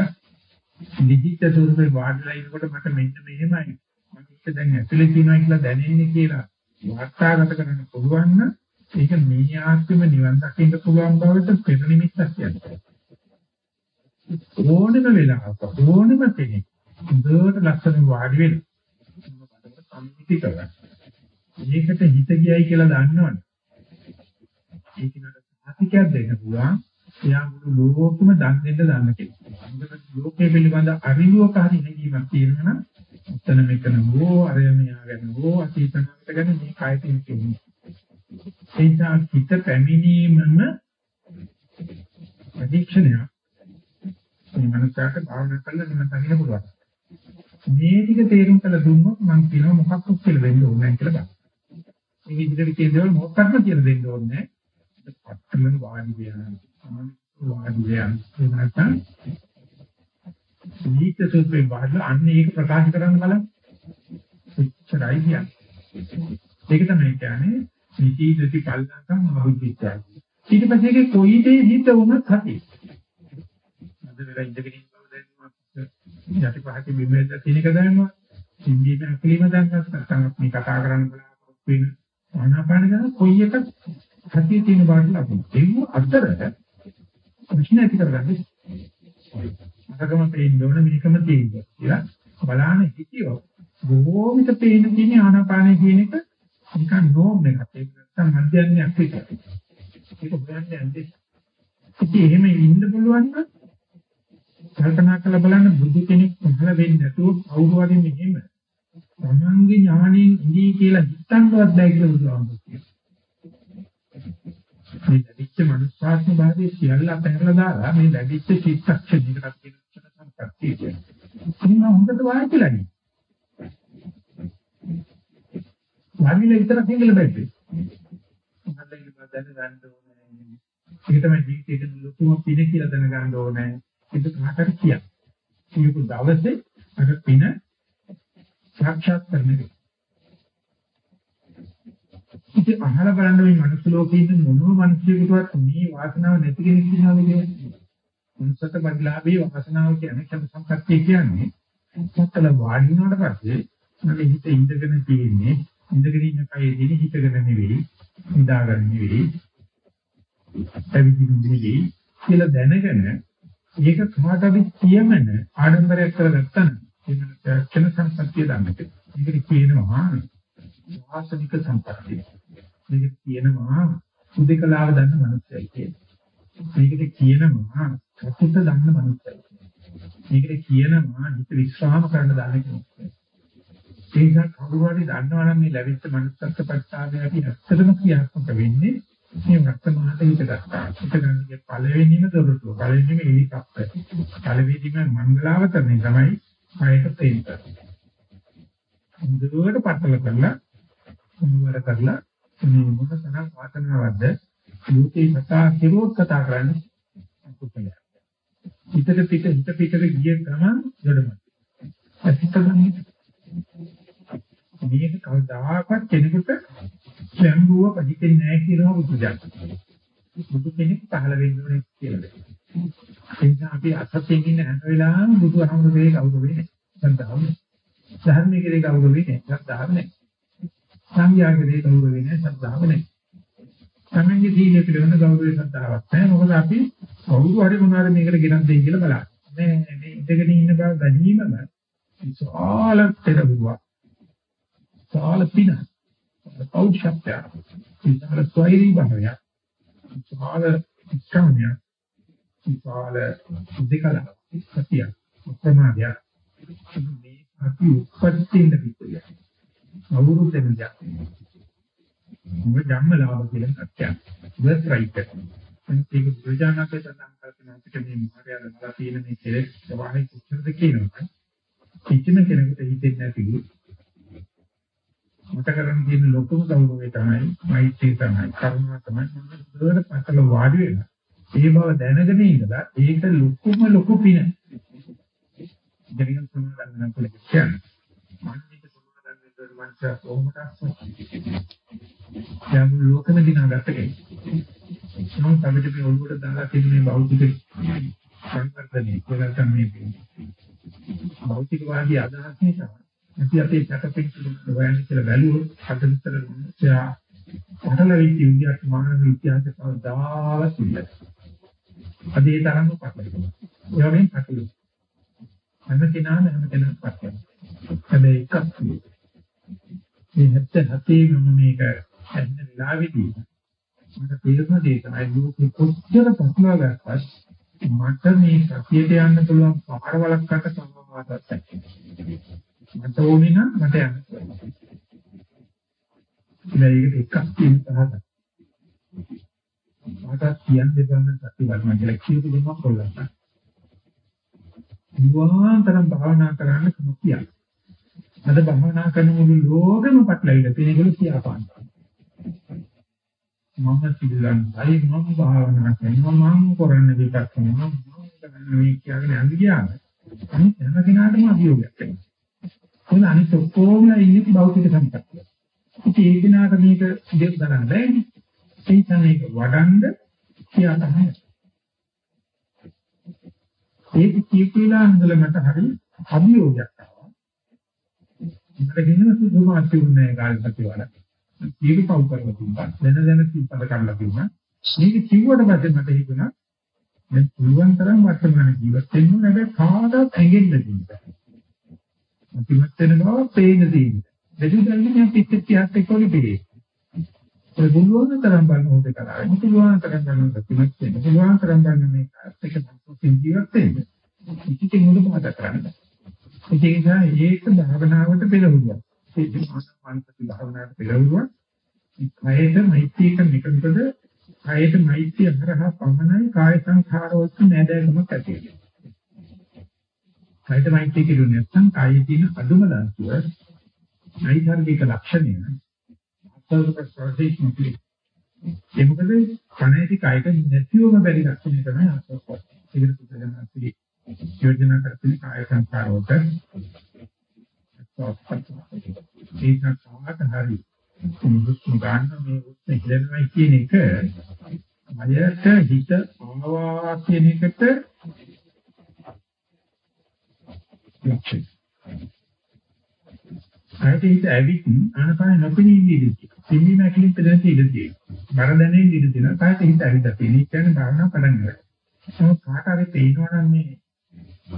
නිදිච්ච ස්වරූපේ වාඩිලා ඉන්නකොට මට මෙන්න මෙහෙමයි. මම ඒක දැන් ඇතුලේ තියෙනවා කියලා දැනෙන්නේ කියලා වාර්තාගත කරන්න පුළුවන් නම් ඒක මේ ආත්මෙම නිවන් දකින්න පුළුවන් බවට පෙර නිමිත්තක් කියන්නේ. ඕනෙම වෙලාවක ඕනෙම කෙනෙක් හොඳට ලස්සන වාඩි වෙන සම්පිති කරගන්න. මේකට හිත ගියයි කියලා දන්නවනේ. ඒක නේද සාතිකයක් දෙන්න පුළුවන්. එයා මුළු ලෝකෙම දන් දෙන්න දන්න කෙනෙක්. මොකද ලෝකයේ පිළිබඳ අරිලුවක හරි හැඟීමක් තියෙනවා නම් උත්තර මෙතන හෝ අරය මෙයා ගැන හෝ අතීතනාගත ගැන මේ කායිතින් කියන්නේ. ඒ නිසා හිත පැමිණීමම අධීක්ෂණය මේ මනසට භාවනා කරලා නිවන් දකින්න පුළුවන්. මේ ටික තේරුම් කළ දුන්නොත් මම කියනවා මොකක්ද කියලා වෙන්න ඕනේ කියලා ගන්න. මේ විදිහට කියන දේවල් මොකක්ද කියලා දෙන්න ඕනේ. පත්තම වාඩි වෙනවා. වාඩි වෙනවා. ඒ නැත්නම් සීත සුපේ වාඩි අන්න ඒක ප්‍රකාශ කරන්න බලන්න. එච්චරයි කියන්නේ. ඒක තමයි කියන්නේ නිචීදති කල්ලාකම් අවිද්‍යාව. ඊට පස්සේ ඒකේ කොයි දේ හිත වුණත් හති. අද වෙලා ඉඳගෙන ඉන්නව දැන් යටි පහක බිමෙන්ද තියෙන එක දැනනවා. සිද්ධියට අකලීම දැනගන්න නැත්නම් මේ කතා කරන්න බලාපොරොත්තු වෙන ආනාපාන ගන්න කොයි එකක් හතිය තියෙන බාට ලකුණු. ඒක අතර ප්‍රශ්න ඇති කරගන්නේ. අතකම පේන්න ඕන මේකම තියෙන්න කියලා බලන්න හිතියෝ බොහෝ විට පේන තියෙන ආනාපාන කියන එක නිකන් නෝම් එකක්. ඒක නැත්තම් මධ්‍යන්නයක් විතරයි. ඒක හොයන්නේ නැද්ද? ඉතින් එහෙම ඉන්න පුළුවන් නම් කල්පනා කරලා බලන්න බුදු කෙනෙක් පහළ වෙන්නේ නැතුව කවුරු හරි මෙහෙම තමන්ගේ ඥාණයෙන් ඉඳී කියලා හිතන්නවත් බෑ කියලා බුදුහාමුදුරුවෝ කියනවා. මේ ලැබිච්ච මනුස්සාත්ම භාවයේ සියල්ල අපහැරලා දාලා මේ ලැබිච්ච චිත්තක්ෂණයකට කියන සම්පත්තිය කියනවා. ඉතින් හොඳට වාචිලා නේ. වාඩිලා විතරක් හංගල බැද්දේ. මොකද ඒක දැනගන්න ඕනේ. ඒක තමයි ජීවිතේට ලොකුම පින කියලා දැනගන්න ඕනේ. ඒක කාටද කියන්නේ. මේක දවසේ අර පින සාක්ෂාත් කරන්නේ. ඉතින් අහලා බලන්න මේ මනුස්ස ලෝකේ ඉන්න මොනම මිනිසෙකුටවත් මේ වාසනාව නැති කෙනෙක් ඉන්නවද කියන්නේ. මනුස්සත බඩලාභී වාසනාව කියන්නේ කම සම්පත්තිය කියන්නේ පත්තල වාඩි වුණාට පස්සේ මගේ හිත ඉඳගෙන තියෙන්නේ ඉඳගෙන ඉන්න කයෙදී හිතගෙන නෙවෙයි නිදාගෙන නෙවෙයි පැවිදි නෙවෙයි කියලා දැනගෙන ඒක කාට හරි කියමන ආඩම්බරයක් කරගත්තා නම් එන්න චන සම්පත්තිය දන්නට. ඒකට කියනවා වාසනික සම්පත්තිය. මේකට කියනවා සුදේකලාව දන්න මනුස්සයයි කියලා. මේකට කියනවා සතුට දන්න මනුස්සයයි. මේකට කියනවා හිත විශ්‍රාම කරන්න දන්න කෙනෙක්. ඒ නිසා කවුරු හරි දන්නවා නම් මේ ලැබිච්ච මනුස්සත්ව ප්‍රත්‍යාවය අපි ඇත්තටම ක්‍රියාත්මක වෙන්නේ මේ වර්තමානට හිත ගන්නවා. හිත ගන්නගේ පළවෙනිම දොරටුව. පළවෙනිම එලිකප්ප. පළවෙනිම මංගලාවතරණය තමයි ආයත තේින්න. හොඳට පටල කරලා මොනවර කරලා මේ මොන තරම් වාසනාවක්ද ලෝකේ කතා කෙරුවොත් කතා කරන්නේ කුප්පල. හිතට පිට හිත පිටට ගිය ගමන් ජඩමත්. ඇසිත ගන්නේ. මේක කවදාකවත් කෙනෙකුට ස්වයංභූව පදිකෙන්නේ නැහැ කියලා බුදුදහම. බුදු කෙනෙක් පහළ වෙන්න ඕනේ කියලා. ඒ නිසා අපි අසත්‍යයෙන් ඉන්න හැම වෙලාවෙම බුදුහමගේ ගෞරවය නැහැ. සද්ධාව. ධර්මයේ ගෞරවය නැහැ. සද්ධාව නැහැ. සංඝයාගේ ගෞරවය නැහැ. සද්ධාව නැහැ. තමන්ගේ සීලය පිළිබඳ ගෞරවය සද්ධාවක් නැහැ. මොකද අපි කවුරු හරි මොනවාද මේකට ගෙනත් දෙයි කියලා බලන්න. මේ මේ ඉඳගෙන ඉන්න බව ගැනීමම විශාල පෙරබුවක්. විශාල පින. පෞෂත්‍ය. විශාල ස්වෛරී භාවය. විශාල ඉස්කම්ය. විශාල දෙකල සතිය. ප්‍රමාදය. මේ අපි උපත්ින්න පිටුය. අවුරුද්දෙන් යන්නේ. මොකද ධම්ම ලාභ කියලා සත්‍යයක්. බර්ත් රයිට් එක. ඒක ප්‍රජානකේ සඳහන් කරන අපිට මේ මාර්ගය ලබා තියෙන මේ කෙලෙස් සවාහි කුච්චරද කියනවා. කිසිම කෙනෙකුට හිතෙන්නේ නැති මට කරන්න තියෙන ලොකුම ගෞරවය තමයි මෛත්‍රිය තමයි කරුණා තමයි මම දුරට පතල වාඩි වෙලා ඒ බව දැනගෙන ඉඳලා ඒක ලොකුම ලොකු පින. දෙවියන් සමාදන් වෙන කියලා කියන්නේ. මම මේක සමාදන් වෙන්න මනස කොහොමද දැන් ලෝකෙම දිනාගත්ත කෙනෙක්. නමුත් අපිට මේ ඔළුවට දාලා තියෙන මේ භෞතික සංකල්පනේ කියලා තමයි භෞතිකවාදී අදහස් නිසා අපි අපේ පැටපෙන් හොයන්නේ කියලා බැලුවොත් අද විතර මොනසයා පටල වෙච්ච විද්‍යාත්මක මානව ඉතිහාසය කවදාවත් ඉන්නේ අද ඒ තරම්ම පටලයි. ඒ වගේම පටලයි. හැම කෙනාම හැම කෙනාම පටලයි. හැබැයි එකක් මේ හැත්ත හතේ මම මේක හැන්න වෙලාවේදී මට තේරුණ දේ තමයි ලෝකෙ කොච්චර පසුලා ගත්තත් මට මේ සතියට යන්න පුළුවන් පාරවලක් ගන්න සම්මාදත් නැහැ. මට ඕනේ නම් මට යන්න. ඉතින් එකක් තියෙන තහත. මට කියන්න දෙන්න සත්‍ය වර්ණ කියලා කියපු දෙයක් කොල්ලන්න. නිවාන්තරම් භාවනා කරන්න කිය. අද භාවනා කරන මුළු ලෝකෙම පටලවිලා තියෙන එක කියා පාන්න. මම පිළිගන්නයි මම භාවනා කරනවා මම කරන්න දෙයක් කරනවා මම කරන්න මේ කියන්නේ අඳ ගියාම අනිත් හැම කෙනාටම අභියෝගයක් එනවා. මොකද අනිත් ඔක්කොම ඉන්නේ භෞතික සම්පත්තිය. ඉතින් ඒ කෙනාට මේක දෙයක් ගන්න බෑනේ. ඒ නිසා මේක වඩන්න කියලා තමයි. ඒක කීපීලා ඉඳලා මට හරි අභියෝගයක් ආවා. මට ගෙනන සුදුමාත්‍ය උන්නේ කාලෙකට වඩා. ඒක පව් කරලා තිබ්බා. දැන දැන සිල්පද කරලා තිබුණා. මේක කිව්වට පස්සේ මට හිතුණා දැන් පුළුවන් තරම් වර්තමාන ජීවත් වෙන්න නැබැයි කාටවත් ඇඟෙන්න දෙන්න. අන්තිමට වෙන බව පේන දෙන්න. දෙවි දැන්නේ මම පිටිච්චියත් එක්ක වගේ ඒ බුදුන් තරම් බලන හොද කරා. මේ පුළුවන් තරම් ගන්න ප්‍රතිමත් වෙන. පුළුවන් තරම් ගන්න මේ කාත් එක සම්පූර්ණ ජීවත් වෙන්න. ඉතින් මොකද මාත කරන්නේ? ඒ නිසා ඒක භාවනාවට පෙළඹුණා. ඒ මානසික භාවනාවට පෙළඹුණා. කයෙද මෛත්‍රී කරන එකකද කයෙද මෛත්‍රිය හරහා පමණයි කාය සංඛාරවලට නෑදෑකමක් ඇති වෙන්නේ. කයෙද මෛත්‍රී කියන්නේ නැත්නම් කායේ තියෙන අදුම දාන්තුව නෛසර්ගික ලක්ෂණය අත්දැක ප්‍රොසෙස් නෙවෙයි. ඒ මොකද කණේටි කායක නැතිවම බැරි ලක්ෂණය තමයි අත්දැක. ඒකට පුදුම අපි යෝජනා කරන්නේ කාය සංඛාරවලට ඒක සාහත හරි මුදුත් ගන්න මේ උත්නේ හිලෙනවා කියන එක මයයට හිත ආවා කියන එකට ලක්ෂණ ආයත හිත ඇවිත් ආනපාන නොපෙනී ඉඳී. සිම්මි මැකිලින් පෙදෙන ඉඳී. බර දැනෙන් ඉඳී දෙන කායත හිත ඇවිත් තියෙන. ඒ කියන්නේ භාවනා පටන් ගන්නවා. ඒක කාට හරි පේනවා නම් මේ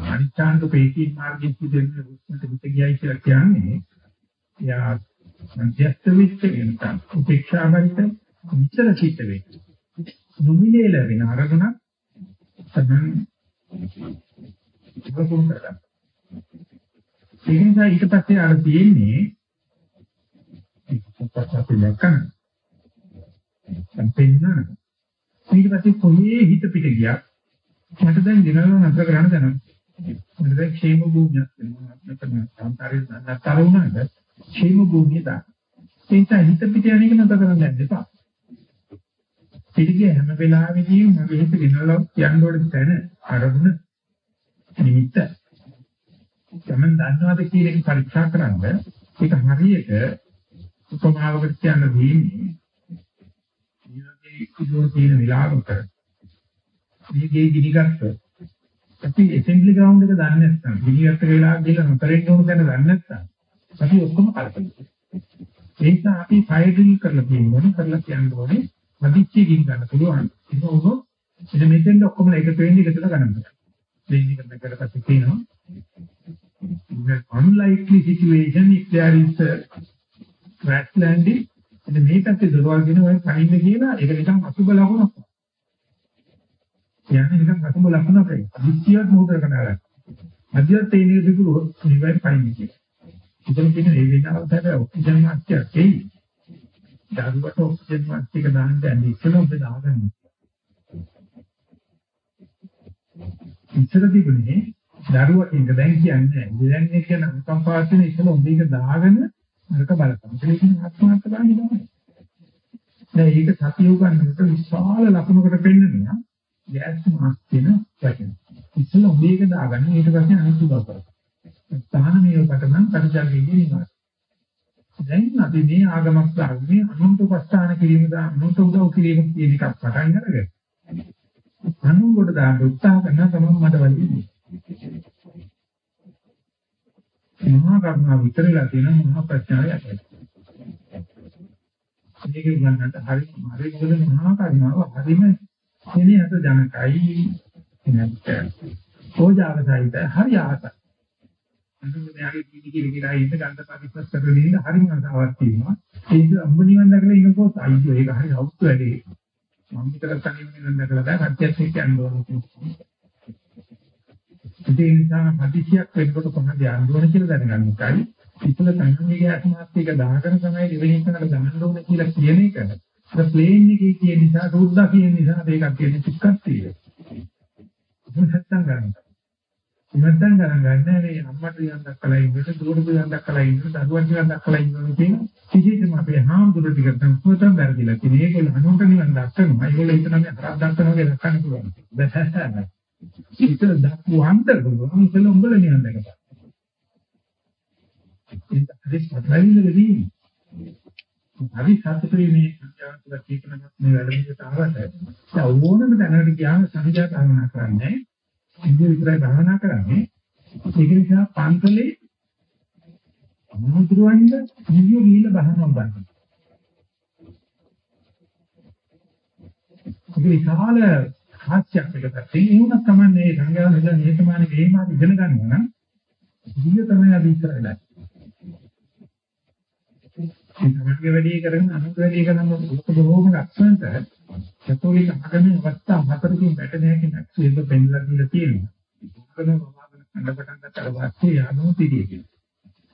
අනිච්ඡාන්ත පේකී මාර්ගයේ සිදුවෙන රුස්මට හිත ගියයි කියලා කියන්නේ යා මධ්‍යස්ථ විච්ච වෙනතන් උපේක්ෂාවන්ත විචල චිත්ත වේ. නොමිලේ ලැබෙන අරමුණ තමයි ඉවකුම් කරගන්න. ඒ නිසා ඊට පස්සේ අර තියෙන්නේ පස්සට නැකන් සම්පෙන්න. ඊට පස්සේ කොහේ හිත පිට ගියා? මට දැන් දිනවල නතර කරන්න දැනුණා මට දැන් ക്ഷേම භූමියක් වෙනවා. නැත්නම් සම්තරේ නැතර වුණාද? ക്ഷേම භූමිය දා ඒ නිසා හිත පිට යන එක නතර කරන්න යන්න එපා. පිළිගිය හැම වෙලාවෙදීම මගේ හිත දිනවල යන්න ඕනේ තැන අරමුණ නිමිත්ත. තමන් දන්නවද කියන එක පරීක්ෂා කරන්න ඒක හරියට උපමාවකට කියන්න දෙන්නේ. ඊළඟේ ඉදෝ තියෙන විලාපක මේකේ ගිනිගත්ත අපි ඇසෙම්බලි ග්‍රවුන්ඩ් එක දන්නේ නැත්නම් ගිනිගත්ත වෙලාව ගිහලා නොතරෙන්න ඕන දැන දන්නේ නැත්නම් අපි ඔක්කොම කල්පනා ඒ නිසා අපි ෆයර් ඩ්‍රිල් කරලා තියෙනවා කරලා කියන්න ඕනේ මදිච්චි ගින් ගන්න පුළුවන්. ඒක උනොත් ඉතින් මෙතෙන් ඔක්කොම එකතු වෙන්නේ එකතුලා ගන්න බෑ දෙන්නේ කරන කරපස්සේ කියනවා. In an unlikely situation if there is a crash landing එතන මේ පැත්තේ දොරවල් ගෙන ඔය කනින්න කියලා ඒක නිකන් අසුබ ලකුණක් කියන්නේ නිකන් අසුබ ලකුණක් ඒ අදිත්‍යවත් මොහොතකට කරගන්න. මධ්‍යස්ථ තේනේ දිගුලොත් නිවැරදි පයින් කියන. ඉතින් කියන ඒ වෙලාවට හැබැයි ඔක්සිජන් මාත්‍යක් එයි. දරුවට ඔක්සිජන් මාත්‍යික දාන්න දැන් ඉස්සෙල්ලා ඔබ දාගන්න. ඉස්සර තිබුණේ දරුවට ඉඳ දැන් කියන්නේ දැන් මේ කියන අනුකම්පාවත් වෙන ඉස්සෙල්ලා ඔබ එක දාගෙන අරක බලපන්. ඒක කියන ආත්මාර්ථ ගන්න නෑ. දැන් ඒක සතිය උගන්නනකොට විශාල ලකුණකට පෙන්නනවා. ගෑස් මාස් කියන වචන. ඉස්සෙල්ලා මේක දාගන්න ඊට පස්සේ අනිත් උදව් කරා. ස්ථාන මේකට නම් පරිචාරකයේ නිවාස. දැන් අපි මේ ආගමක් දාන්නේ අනුන්ට උපස්ථාන කිරීම දා අනුන්ට උදව් කිරීම කියන එකක් පටන් අරගෙන. අනුන්ට දාන්න උත්සාහ කරන තමයි මට වලින්නේ. මහා කරුණා විතරලා තියෙන මහා ප්‍රඥාවයි අපේ. මේක ගන්නට හරි හරි මොකද මහා කරුණාව හරිම එනේ අත ජනකයි නැත්නම් ඕජාව සහිත හරි ආසයි. අඳුර මෙයාගේ කීටි කිලි කියලා ඉන්න ගන්ධ පරිස්සස් කරගෙන ඉන්න හරිම ආසාවක් තියෙනවා. ඒක අම්බ නිවන් දැකලා ඉන්නකොට අයියෝ ඒක හරි අවුත් වැඩේ. මම විතර තනියම නිවන් දැකලා දැන් හත්යත් එක්ක යන්න ඕනේ. ඒ නිසා හදිසියක් වෙනකොට කොහොමද යන්න ඕනේ කියලා දැනගන්න එකයි. ඉතල සංඥාගේ ආත්මාත්මික දාහකන තමයි දෙවෙනි එකට ගන්න ඕනේ කියලා කියන එක. අර ප්ලේන් එකේ තියෙන නිසා සුද්දා කියන නිසා මේකක් තියෙන චුක්කක් තියෙනවා. ඒක නැත්තම් ගන්න. නැත්තම් ගණන් ගන්න මේ අම්මට නිකන් දක්කලා ඉන්නට දුවට නිකන් දක්කලා ඉන්නට දරුවන් නිකන් දක්කලා ඉන්නවා කියන විශේෂම අපේ හාමුදුරු ටික තමයි වැරදිලා තියෙන්නේ. ඒගොල්ලෝ අනුන්ට නිකන් දක්කනවා. ඒගොල්ලෝ හිතන මේ හරක් දක්කනවා කියලා දක්කන්න පුළුවන්. බෑ. ඉතින් දක්වන්න පුළුවන්. ඉතින් උඹලා නිකන් දක්කපන්. ඒක හරි සත්‍යයිනේදී හරි සතුටුයි මේ සංජානක කීකනක් මේ වැඩමුළුවට ආවට. දැන් ඕනම දැනකට ගියාම සංජාත භාවනා කරන්නේ. ඉන්දිය විතරයි භාවනා කරන්නේ. ඒක නිසා පන්සලේ අමුද්‍රවන්න නිවිය ගිහිල්ලා භාවනා කරනවා. ඒක විශාල හාස්‍යයක් එකකට. ඒ වුණත් තමයි මේ සංඥා නේද නිහතමානී වේමාව ඉගෙන ගන්නවා නම් ඉතින් තමයි අද ඉස්සරහට. තමන්ගේ වැඩේ කරගෙන අනුන්ගේ වැඩේ කරන ලොකු බොහෝම ලක්ෂණට චතුරික ආගමේ අවස්ථා හතරකින් වැටෙන හැටි නැක්සෙන්න පෙන්ලා දීලා තියෙනවා. මොකද මොනවාද කන්න පටන් ගන්නට පස්සේ යනෝ පිළිය කියලා.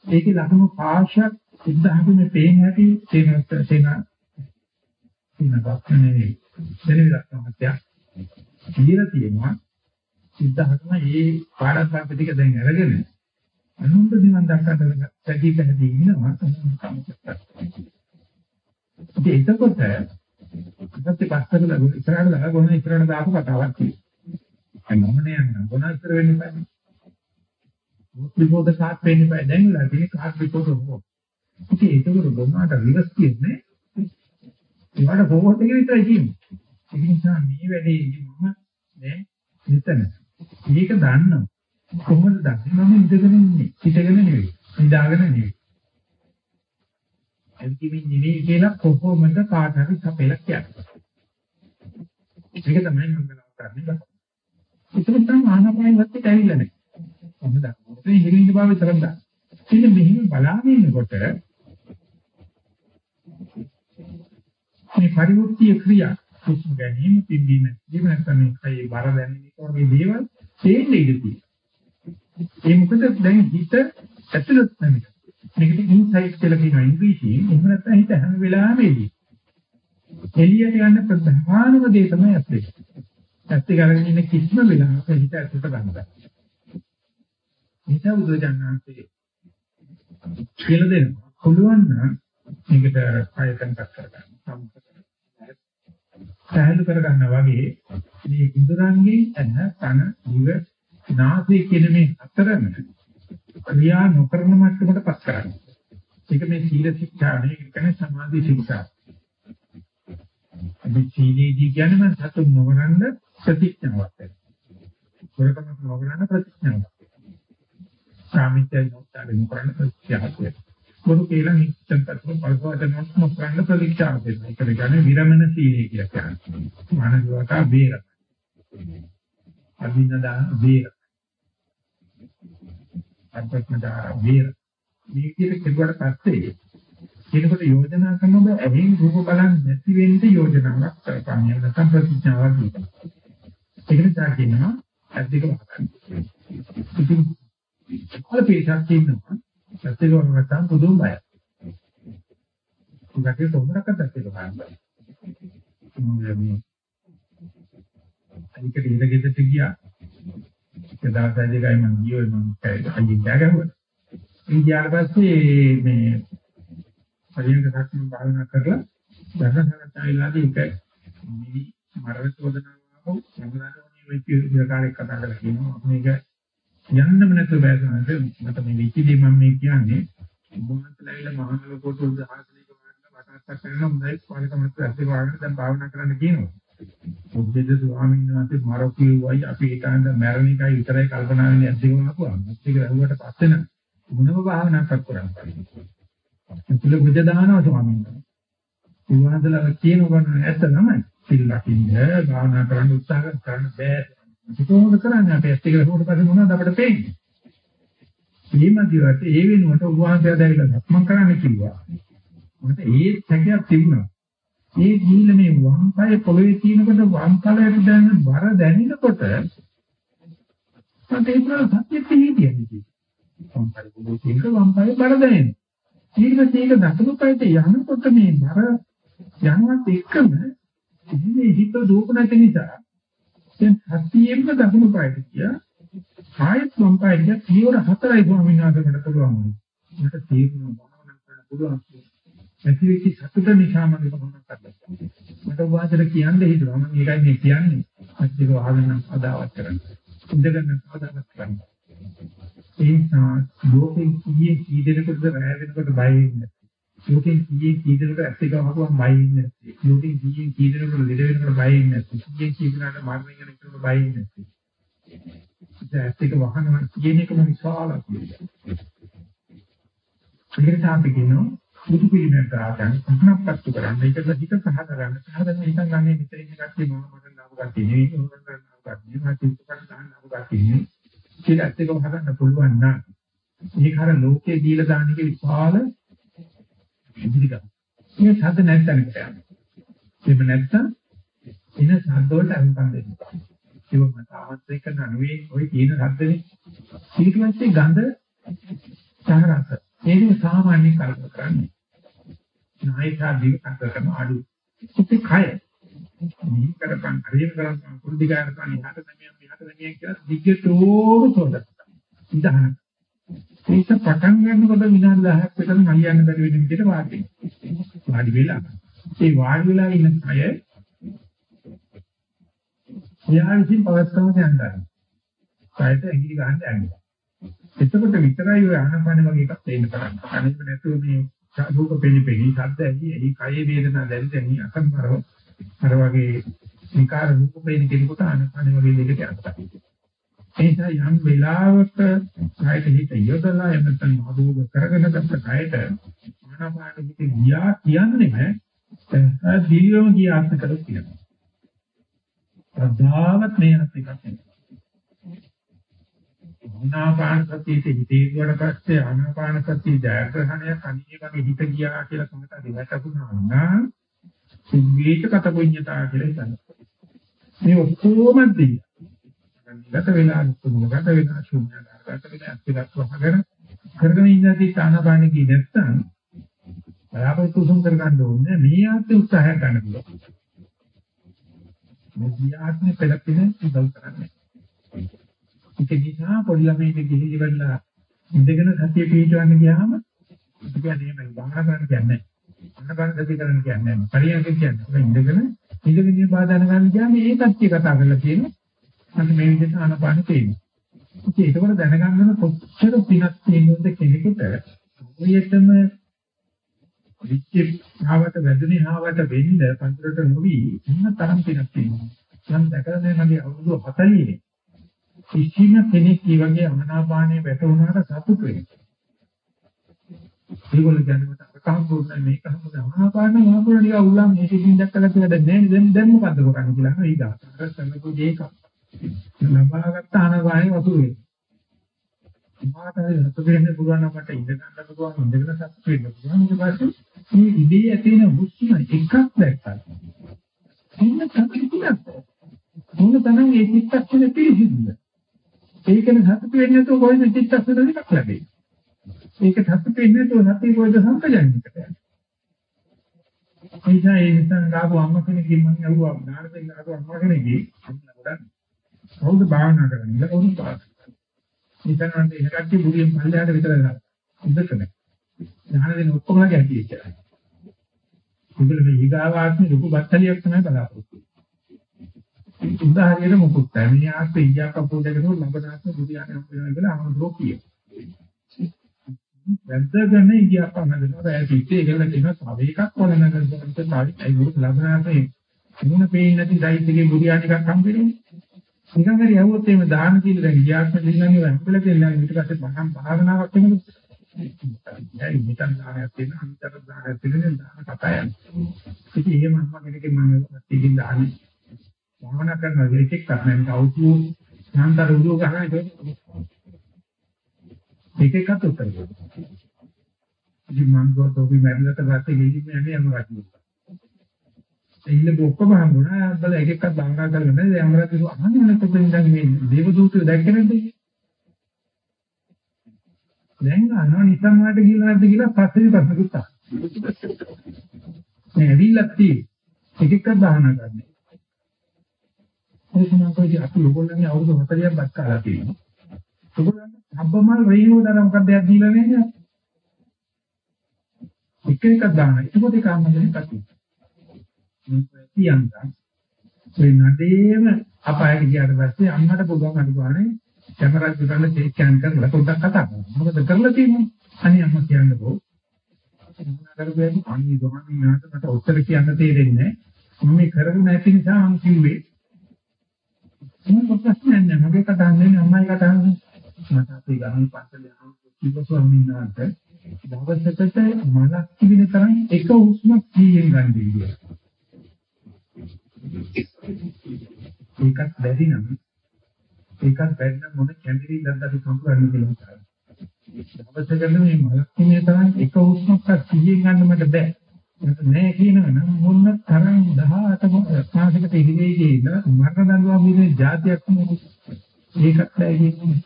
ඒකේ ලකුණු පාශයක් සිද්ධාගමේ පේන හැටි තේන තේන තේන ගන්නනේ දෙලි ලක්ෂණයක්. කියලා තියෙනවා. සිද්ධාගම මේ පාඩම් ටික දැන් අරගෙන අනුන්ට නිවන් දක්වන්න සැදී පැහැදී ඉන්නවා තමයි කමකට. ඉතින් එතකොට ඉතින් පස්සට ලඟ ඉස්සරහට දාලා ගොන ඉස්සරහට දාපු කතාවක් තියෙනවා. මොනනේ යන්න ගොන ඉස්සර වෙන්න බෑ. විපෝද කාත් වෙන්න බෑ. දැන් වෙලා තියෙන කාත් විපෝද හො. ඉතින් ඒකවල ගොනාට රිවර්ස් කියන්නේ ඒවට ෆෝවර්ඩ් එක විතරයි කියන්නේ. ඒ නිසා මේ වැඩේ මම නේ මෙතන මේක දන්නවා. කොහොමද දන්නේ මම ඉඳගෙන ඉන්නේ හිටගෙන නෙවෙයි නිදාගෙන නෙවෙයි ඇවිදින්න නෙවෙයි කියලා කොහොමද කාට හරි සපෙලා කියන්නේ. ඒක තමයි මම කරන්නේ. ඒක තමයි ආනාපාන වත්තේ ඇවිල්ලා නැහැ. කොහොමද? මේ හිරින්ද භාවය තරන්දා. ඉතින් මෙහෙම බලාගෙන ඉන්නකොට මේ පරිවෘත්ති ක්‍රියා හුස්ම ගැනීම පිම්බීම එහෙම නැත්නම් මේ කයේ බර දැනෙන එක වගේ දේවල් තේින්න ඉඳී. ඒ මොකද දැන් හිත ඇතුළත් නැමෙයි. මේකට ඉන්සයිට් කියලා කියනවා ඉංග්‍රීසියෙන්. එහෙම නැත්නම් හිත හැම වෙලාවෙම එළියි. එළියට යන ප්‍රධානම දේ තමයි ඇත්තේ. ඇත්තේ කරගෙන ඉන්න කිසිම වෙලාවක හිත ඇතුළට ගන්න බෑ. හිත උදෝජනාන්තේ කියලා දෙනවා. පුළුවන් නම් මේකට ආයතනයක් කරගන්න. සහැල්ලු කරගන්නා වගේ මේ ඉන්ද්‍රයන්ගේ එන තන දිව නාසය කියන මේ හතරම ක්‍රියා නොකරන මට්ටමට පස් කරන්නේ. ඒක මේ සීල ශික්ෂා නේ කියන්නේ සමාධි ශික්ෂා. අපි සීලේදී කියන්නේ මම සතුන් නොකරන ප්‍රතිඥාවක්. කොරකම නොකරන ප්‍රතිඥාවක්. සාමිත්‍යය නොකරන ප්‍රතිඥාවක්. මොරු කියලා නිච්චන් පස්සේ පරිසවදන මොකක්ද ප්‍රතික්ෂාව දෙනවා. ඒක කියන්නේ විරමණ සීලය කියලා කියන්නේ. මානසිකව බේර. අභිනදා බේර. අත්‍යත්මදා බේර. මේ කියන කෙරුවට පස්සේ කෙනෙකුට යෝජනා කරන බෑ ඇහෙන් රූප බලන්නේ නැති වෙන්න යෝජනාවක් කරපන්. එහෙම නැත්නම් ප්‍රතිඥාවක් දීලා. ඒක නිසා කියනවා ඇද්දක වහගන්න. ඉතින් කොහොමද පිටක් කියනවා ඇත්තටම නැත්තම් පුදුම බයයි. උගටේ තොමරකට ඇත්තට බලන්න. මේ අනිකට ඉඳගෙදට ගියා. එදා දැදගයි මම ගියෝ මම අයියෙන් ගෑගුවා. ඉතින් ගියාට පස්සේ මේ පරිණත සක්මන් භාවනා කරලා දසනසනයිලාදී එක මිනි මරණ චෝදනාව සම්මානෝනි වෙච්ච විකාරයක් කතා කරලා කියනවා මේක යන්නම නැතුව බෑසනද මට මේ විචිදී මම මේ කියන්නේ උඹන්තලයිල මහා ලෝකෝට උදාහරණයක වඩා වටාත් කරන හොඳයි පාලකමත් ඇස්සේ වාගෙන දැන් භාවනා කරන්න කියනවා බුද්ධද ස්වාමීන් වහන්සේ මරකියුවයි අපි ඒකන්ද මරණ එකයි විතරයි කල්පනා වෙන්නේ ඇද්දේ වුණාපුවා මේක ඇහුවට පස්සේ නම් මොනම භාවනාවක් කරන්න බැහැ. ඒකල බුද්ධ දානවා ස්වාමීන් වහන්සේ. උන්වහන්සේලා කියනවා ඇත්ත තමයි. සිල් ලකින්න භාවනා කරන්න උත්සාහ කරන්න බෑ. කොහොමද කරන්නේ අපි ඇත්ත කියලා හොට පස්සේ මොනවද අපිට පේන්නේ? ඊමදිවට ඒ වෙනුවට උපවාසය දැරිලා සක්මන් කරන්න කිව්වා. මොකද ඒ සැකයක් තිබුණා. ඒ ගිහිල්ල මේ වම් පාය පොළවේ තියෙනකොට වම් පායට දැනෙන බර දැනෙනකොට මට ඒක සත්‍යෙත් හිතියන්නේ. වම් පාය පොළවේ තියෙනක වම් පාය බර දැනෙනවා. ඊට පස්සේ ඒක දකුණු පායට යනකොට මේ බර යනවත් එක්කම ඉන්නේ හිත දුක නැති නිසා දැන් හතියෙම දකුණු පායට ගියා. ආයෙත් වම් පායට ගියා. පියවර හතරයි ස්වාමීන් වහන්සේට පුළුවන් වුණේ. මට තේරෙනවා භාවනා කරන්න පුළුවන්. ඇති වෙච්ච සතුට නිසා මම භාවනා කරලා. මට වාදර කියන්න හිතුවා. මම ඒකයි මේ කියන්නේ. අච්චික වහගෙන අදාවත් කරන්න. ඉඳගෙන අදාවත් කරන්න. ඒ නිසා ලෝකෙ කීයේ කී දෙනෙකුට රැය වෙනකොට බය වෙන්නේ යෝගෙන් කීයෙන් කී දෙනෙකුට ඇස් එක වහපුවම බය ඉන්නේ නැත්තේ. යෝගෙන් කීයෙන් කී දෙනෙකුට ලෙඩ වෙනකොට බය ඉන්නේ නැත්තේ. කීයෙන් කී දෙනාට මරණය ගැන හිතනකොට බය ඉන්නේ නැත්තේ. ඒ ඇස් එක වහනවා කියන එකම විශාලක් කියන්නේ. ඒකට අපි කියනවා බුදු පිළිමයට ආගන් සම්පූර්ණපත්තු කරන්න. ඒකද හිත සහ කරන්න. සාධන හිතන් ගන්නේ මෙතන ඉන්න කට්ටිය මම මට නාමු කට්ටිය නෙවෙයි. මොකද නාමු කට්ටිය මට ඉස්සරහට ගන්න නාමු කට්ටිය නෙවෙයි. කියලා ඇස් එක වහගන්න පුළුවන් නම් ඒක අර ලෝකයේ දීලා දාන එක විශාල ඉදිරියට. මේ ශබ්ද නැත්නම් යනවා. එහෙම නැත්නම් එන ශබ්ද වලට අනුකම්ප දෙන්න. ඒක මත ආවත් එක්ක නනුවේ ওই තියෙන ශබ්දනේ. ඊට පස්සේ ගඳ සහරස. ඒක සාමාන්‍ය කල්ප කරන්නේ. නායකා දිව කරන අඩු. ඉතින් කය මේ කරපන් හරිම කරපන් කුරුදි ගන්නපන් යහට දෙමියන් මෙහාට දෙමියන් කියලා දිගටම තෝරගන්න. ඉඳහන. ඒක පටන් ගන්නකොට විනාඩි 10ක් විතර හරියන්න බැරි වෙන විදිහට වාඩි වෙනවා. වාඩි වෙලා. ඒ වාඩි වෙලා ඉන්න අය එයා විසින් පවත්තම යනවා. කායට ඇඟිලි ගන්න යනවා. එතකොට විතරයි ඔය ආනපන වගේ එකක් තේින්න පටන් ගන්න. අනිත් නැතුව මේ රූප පෙනිපෙනි, ශබ්ද ඇහි, එහි කය වේදනා දැනි දැනි අසම්බරව අර වගේ විකාර රූප පෙනි කෙනෙකුට ආනපන වගේ දෙයකට යනවා. ඒ නිසා යම් වෙලාවක කායක හිත යොදලා එමෙතන අභෝග කරගෙන ගත්ත කායට ආනාපාන පිට ගියා කියන්නේම දිවිවම ගිය ආත්ම කරලා කියනවා. ප්‍රධානත් මේවත් එකක් නෙමෙයි. ආනාපාන සතියේ හිතේවට පස්සේ ආනාපාන සතිය ජයග්‍රහණය කණියේ වගේ හිත ගියා කියලා කොහොමද දෙවටුණා නම් සුවේත කත පුඤ්ඤතා කියලා හිතනවා. මේ ඔක්කොම දී. ගත වෙලා ගත වෙලා ශුන්‍යතාවට ගත වෙලා අත්‍යවත් වහගෙන කරගෙන ඉඳදී ආනාපාන කී නැත්තම් බලාපොරොත්තු උසුම් කර ගන්න ඕනේ මේ ආත්ම උත්සාහය ගන්න පුළුවන්. මේ ගියාත්මේ පෙළපෙන උදව් කරන්නේ. ඒක නිසා පොඩි ළමයිට ගිහිලි වෙලා ඉඳගෙන සතිය පිටවන්න ගියාම කියන්නේ මේ බාහන කරන්න කියන්නේ. අන්න බාහන සතිය කරන්න කියන්නේ. පරියන්ක කියන්නේ. ඉඳගෙන ඉඳගෙන ඉන්න බාධා ගන්න ගියාම ඒ කච්චි කතා කරලා තියෙනවා. අන්න මේ විදිහට ආනපාන තියෙනවා. ඉතින් ඒකවල දැනගන්න කොච්චර පිනක් තියෙනවද කෙනෙකුට ඔයයටම විච්චාවට වැදුනේ ආවට වෙන්න පන්තරට නොවි මොන තරම් පිනක් තියෙනවා. මම දැකලා නැහැ මගේ අවුරුදු 40 කිසිම කෙනෙක් මේ වගේ අමනාපානයේ වැටුණාට සතුටු වෙන්නේ. ඒගොල්ලෝ කියන්නේ අකහම් පුරුණ මේක හමුද අමනාපාන යාපුර නික උල්ලම් මේකකින් දැක්කලා කියලා දැන් නෑ දැන් දැන් මොකද්ද කරන්නේ කියලා හරි ඊගා. අර සම්මතු දෙයක. ලබාගත් ආනපානේ වතුරේ. මාට සතුට වෙන්න පුළුවන් නම් මට ඉඳ ගන්න පුළුවන් ඉඳගෙන සතුට වෙන්න පුළුවන්. ඊට පස්සේ මේ ඉදී ඇති වෙන හුස්ම එකක් දැක්කා. එන්න සතුටුයක් මොන තරම් ඒ චිත්තක්ෂණය පිළිසිඳ ඒකන සතුට වෙන්නේ නැතුව කොහෙද චිත්තක්ෂණ දෙකක් ලැබෙන්නේ? ඒක සතුට වෙන්නේ නැතුව සතිය කොහෙද සම්පජන්නිකට යන්නේ? එයිසා ඒ නිසා ගාපු අම්ම කෙනෙක්ගෙන් මම අහුවා නාරදෙන් ගාපු අම්ම කෙනෙක්ගේ අන්න ගොඩක් කවුද භාවනා කරන්නේ කවුද පාස් නිකන් ඉන්න කට්ටිය බුරියෙන් පල්ලෙහාට විතර දාලා. ඉඳක නැහැ. ඥාන දෙන ඔක්කොමලා ගැටි ඉච්චරයි. උඹල මේ ඊගාවාත්මේ ලොකු බත්තලියක් තමයි බලාපොරොත්තු වෙන්නේ. උදාහරණයක් මොකුත් නැහැ. මේ ආත්මේ ඊයා කපෝ දෙකනෝ ලබනාත්ම බුදියාන වෙනවා කියලා අහනවා කියේ. වැද්දගෙන ඊයා පන්නනවා. ඒ පිටේ ඒකල කියනවා තව එකක් වලන කරද්දී තමයි ඒ ගුරු ලබනාත්මේ මුණ පේන්නේ නැති දෛත්‍යගේ බුදියාන එකක් හම්බ වෙන්නේ. නිකන් හරි යවුවොත් එහෙම දාන කියලා දැන් ගියාත්ම දෙන්නන්නේ වැහුල දෙන්නා ඊට පස්සේ මහම් භාවනාවක් වෙනකොට දැන් මෙතන දානයක් තියෙන අන්තර දානයක් තියෙන දාන කතා යනවා. ඉතින් එහෙම අම්මා කෙනෙක්ගෙන් මම ඉතින් දාන්නේ. භාවනා කරන වෙලෙක් කරන්නේ කවුතු නාන්තර උදෝ ගන්න ඒක එකක් උත්තර දෙන්න ඉතින් මම ගොඩක් මැරිලට පස්සේ ගෙලින් යන්නේ යනවා රජු ඉන්න ඔක්කොම හම්බුණා. බල එක එකක් බංගා කරගෙන දැන් අමරත් කිව්වා අහන්නේ නැත්නම් ඉඳන් මේ දේව දූතයෝ දැක්කේ නැද්ද? දැන් අහනවා නිසන් වලට ගිහලා නැද්ද කියලා පස්සේ ප්‍රශ්නකුත් අහනවා. මේ ඇවිල්ලා තියෙන්නේ එක එකක් බහනා ගන්න. ඒක නම් කොයි අපි ඔයගොල්ලන්ගේ අවුරුදු 40ක් බත් කාලා තියෙනවා. ඔයගොල්ලන් හම්බමල් රේනෝ දර මොකක්ද යක් දීලා නේද? එක එකක් දාන. ඒකෝට කාමයෙන් කටයුතු. කියන්නම්. ඒ නඩේම අපායට ගියාට පස්සේ අම්මට පුළුවන් අනිවාර්යයෙන් කැමරා දුරන්න චෙක් ස්කෑන් කරලා පොඩ්ඩක් කතා කරනවා. මොකද කරලා තියෙන්නේ? අනේ අම්මා කියන්නකෝ. මොනවා කරගන්නේ? අනේ ගමන් නාට මට උත්තර කියන්න තේරෙන්නේ නැහැ. මම මේ කරගෙන නැති නිසා මම කිව්වේ. මම ප්‍රශ්නයක් නෑ. මගේ කතාන්නේ අම්මයි කතාන්නේ. මට අපේ ගමන් පස්සෙන් යනවා කිව්ව ස්වාමීන් වහන්සේ දවසකට මලක් කිවින තරම් එක හුස්මක් කීයෙන් ගන්න දෙන්නේ. ඒකත් බැරි නම් ඒකත් බැරි නම් මොන කැඳිරිල්ලක්ද අපි සම්පූර්ණ කරන්න කියලා හිතනවා. දවසකට මේ මලක්ෂණය තමයි එක උස්මක් සිහියෙන් ගන්න මට බෑ. මට නෑ කියනවනම් මොන තරම් 18 මාසයකට ඉහිලේ ගිහින් මරණ දඬුවම් විදිහේ જાතියක් නෙමෙයි. ඒකත් බෑ කියන්නේ.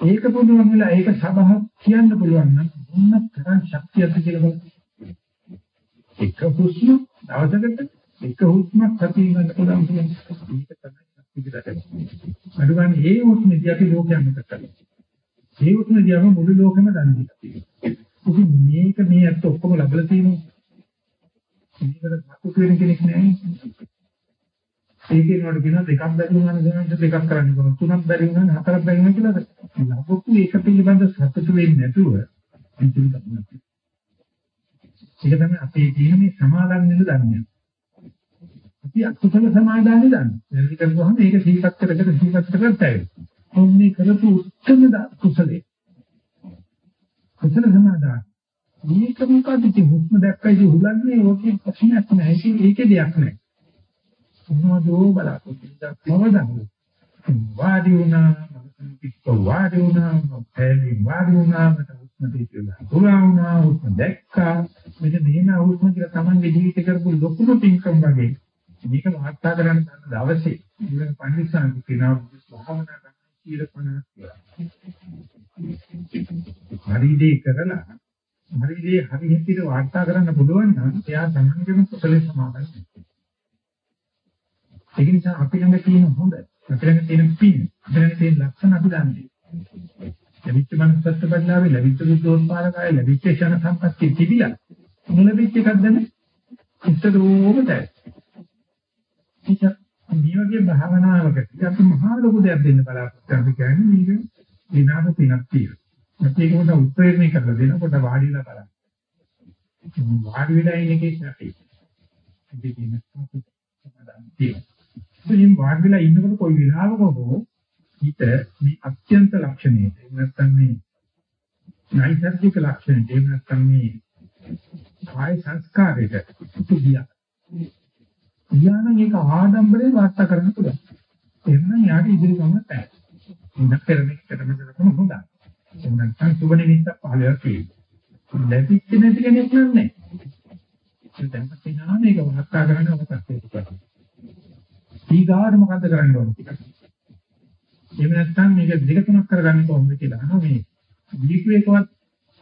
ඒක පුළුවන් වෙලා ඒක සබහක් කියන්න පුළුවන් නම් මොන තරම් ශක්තියක්ද කියලා බලන්න. එක හුස්ම දවසකට එක හුස්මක් සතිය ගන්න පුළුවන් කියන්නේ ඒක තමයි පිළිගන්න. අනුගානේ ඒ හුස්මේදී අපි ලෝකයන් එක්ක කරන්නේ. ඒ හුස්මේදී අපි මුළු ලෝකෙම දන් දීලා ඉතින් මේක මේ අත් ඔක්කොම ලැබලා තියෙනවා. මේකට සතුට වෙන කෙනෙක් නැහැ. ඒකේ නෝඩ කියන දෙකක් බැරි වුණා නම් දෙකක් කරන්න ඕන. තුනක් බැරි වුණා නම් හතරක් බැරි වුණා කියලා ලබපු ඒක පිළිබඳ සතුට වෙන්නේ නැතුව ඉතින් ඒක තමයි අපේ තියෙන මේ සමාදන් වෙන ධර්මය. අපි අකුසල සමාදානෙ දන්න. එල්ලි කරගොහම ඒක සීපත් කරකට සීපත් කරකට ඇයි. ඔන්නේ කරපු උත්තම කුසලේ. කුසල සමාදාන. මේක මොකද ඉතින් හුස්ම දැක්කයි හුලන්නේ ඕකේ ප්‍රශ්නයක් නැහැ. ඒකේ දෙයක් නැහැ. මොනවදෝ බලාපොරොත්තු වෙනවා. වාඩි වුණා, පිට වාඩි වුණා, පැලි වාඩි වුණා, මට හුස්ම දෙකලා. පුරා වුණා, හුස්ම දැක්කා. මෙන්න මෙහෙම හුස්ම කියලා Tamange ජීවිත කරපු ලොකුම පින්කම් වගේ. මේක වාර්තා කරන්න ගන්න දවසේ ඉතින් පඬිස්සන් කියනවා භාවනා කරන කීලපණ කියලා. හරි දේ කරලා හරි දේ හරි හිතිට වාර්තා කරන්න පුළුවන් නම් එයා තමන්ගේම කුසලයේ සමාදන් වෙනවා. ඒක නිසා අපි ළඟ තියෙන හොඳ, අපි ළඟ තියෙන පින්, අපි ළඟ තියෙන ලක්ෂණ අපි දන්නේ. ලැබිච්ච මනසත් බදලාවේ ලැබිච්ච බුද්ධෝත්පාදකය ලැබිච්ච ක්ෂණ සම්පත්තිය තිබිලා නොලැබිච්ච එකක් දැන ඉස්සරෝමද. ඒක මේ වගේ භාවනාවකට අපි මහා ලොකු දෙයක් දෙන්න බලාපොරොත්තු වෙනවා කියන්නේ මේක විනාශ පිනක් තියෙනවා. ඒක උඩ උත්ප්‍රේරණය කරලා දෙනකොට වාඩිලා බලන්න. වාඩි වෙලා ඉන්න එකේ නැති. ඉතින් මේක තමයි. ඉතින් වාඩි වෙලා ඉන්නකොට කොයි වෙලාවක හෝ හිත මේ අත්‍යන්ත ලක්ෂණයට එහෙම නැත්නම් මේ නයිසර්ගික ලක්ෂණයට එහෙම නැත්නම් මේ කාය සංස්කාරයට පුදුියා. ඥාන එක ආඩම්බරේ වාර්තා කරන්න පුළුවන්. එන්න යාට ඉදිරි ගමන තැයි. ඉන්න පෙරමෙක් කරනකොට හොඳයි. එහෙම නැත්නම් සුබ නිමිත්තක් පහලලා තියෙනවා. ලැබිච්ච නැති කෙනෙක් නෑ. ඒ දැන් පස්සේ මේක වාර්තා කරන්න අවශ්‍යයි කියලා. ඊගාට මොකද්ද කරන්න ඕනේ කියලා. එහෙම නැත්නම් මේක දෙක තුනක් කරගන්න කොහොමද කියලා අහනවා මේ දීපු එකවත්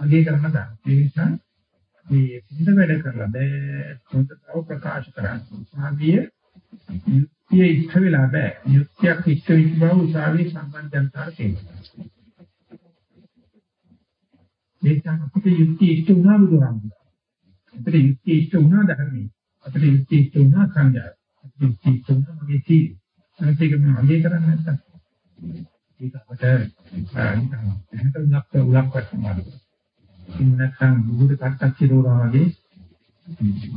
අගේ කරන්න ගන්න. ඒ නිසා මේ සිඳ වැඩ කරලා බෑ හොඳව ප්‍රකාශ කරන්න. සාධිය යුක්තිය ඉෂ්ට වෙලා බෑ. යුක්තියක් ඉෂ්ට වෙච්ච බව උසාවියේ සම්බන්ධතාවය තියෙනවා. ඒක අපිට යුක්තිය ඉෂ්ට වුණා බුදුරජාණන්. අපිට යුක්තිය ඉෂ්ට වුණා ධර්මයේ. අපිට යුක්තිය ඉෂ්ට වුණා සංඥාවේ. අපිට ඉෂ්ට වුණා මගේ සීල. ඒක මම අගේ කරන්නේ නැත්තම් ඒක අපට එහෙට උනක් උලක් වටනවා. ඉන්නකම් බුදු කට්ටක් කිරෝරා වගේ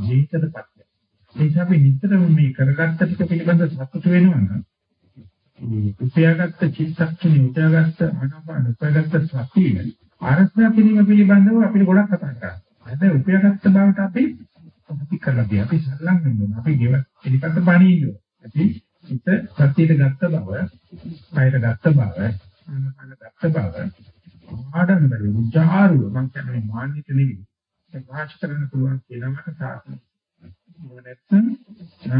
ජීවිතයටපත්. ඒ නිසා අපි නිතරම මේ කරගත්ත ටික පිළිබඳ සතුට වෙනවා නම් මේ උපයාගත්ත චිත්තක්ෂණේ උපයාගත්ත ආනාපාන උපයාගත්ත සතිය ආරක්ෂා කිරීම පිළිබඳව අපිට ගොඩක් කතා කරනවා. හැබැයි උපයාගත්ත බවට අපි අපි කරලා දී අපි සල්ලම් වෙනවා. අපි ගෙව එලිකට බණීනවා. අපි හිත සතියට ගත්ත බව, කයර ගත්ත බව, ආනාපාන ගත්ත බව ආඩම්බර විචාරුව මම කියන්නේ මාන්නිත නෙවෙයි. ඒක වාච කරන්න පුළුවන් කියලා මට සාසන. මොනැත්තම්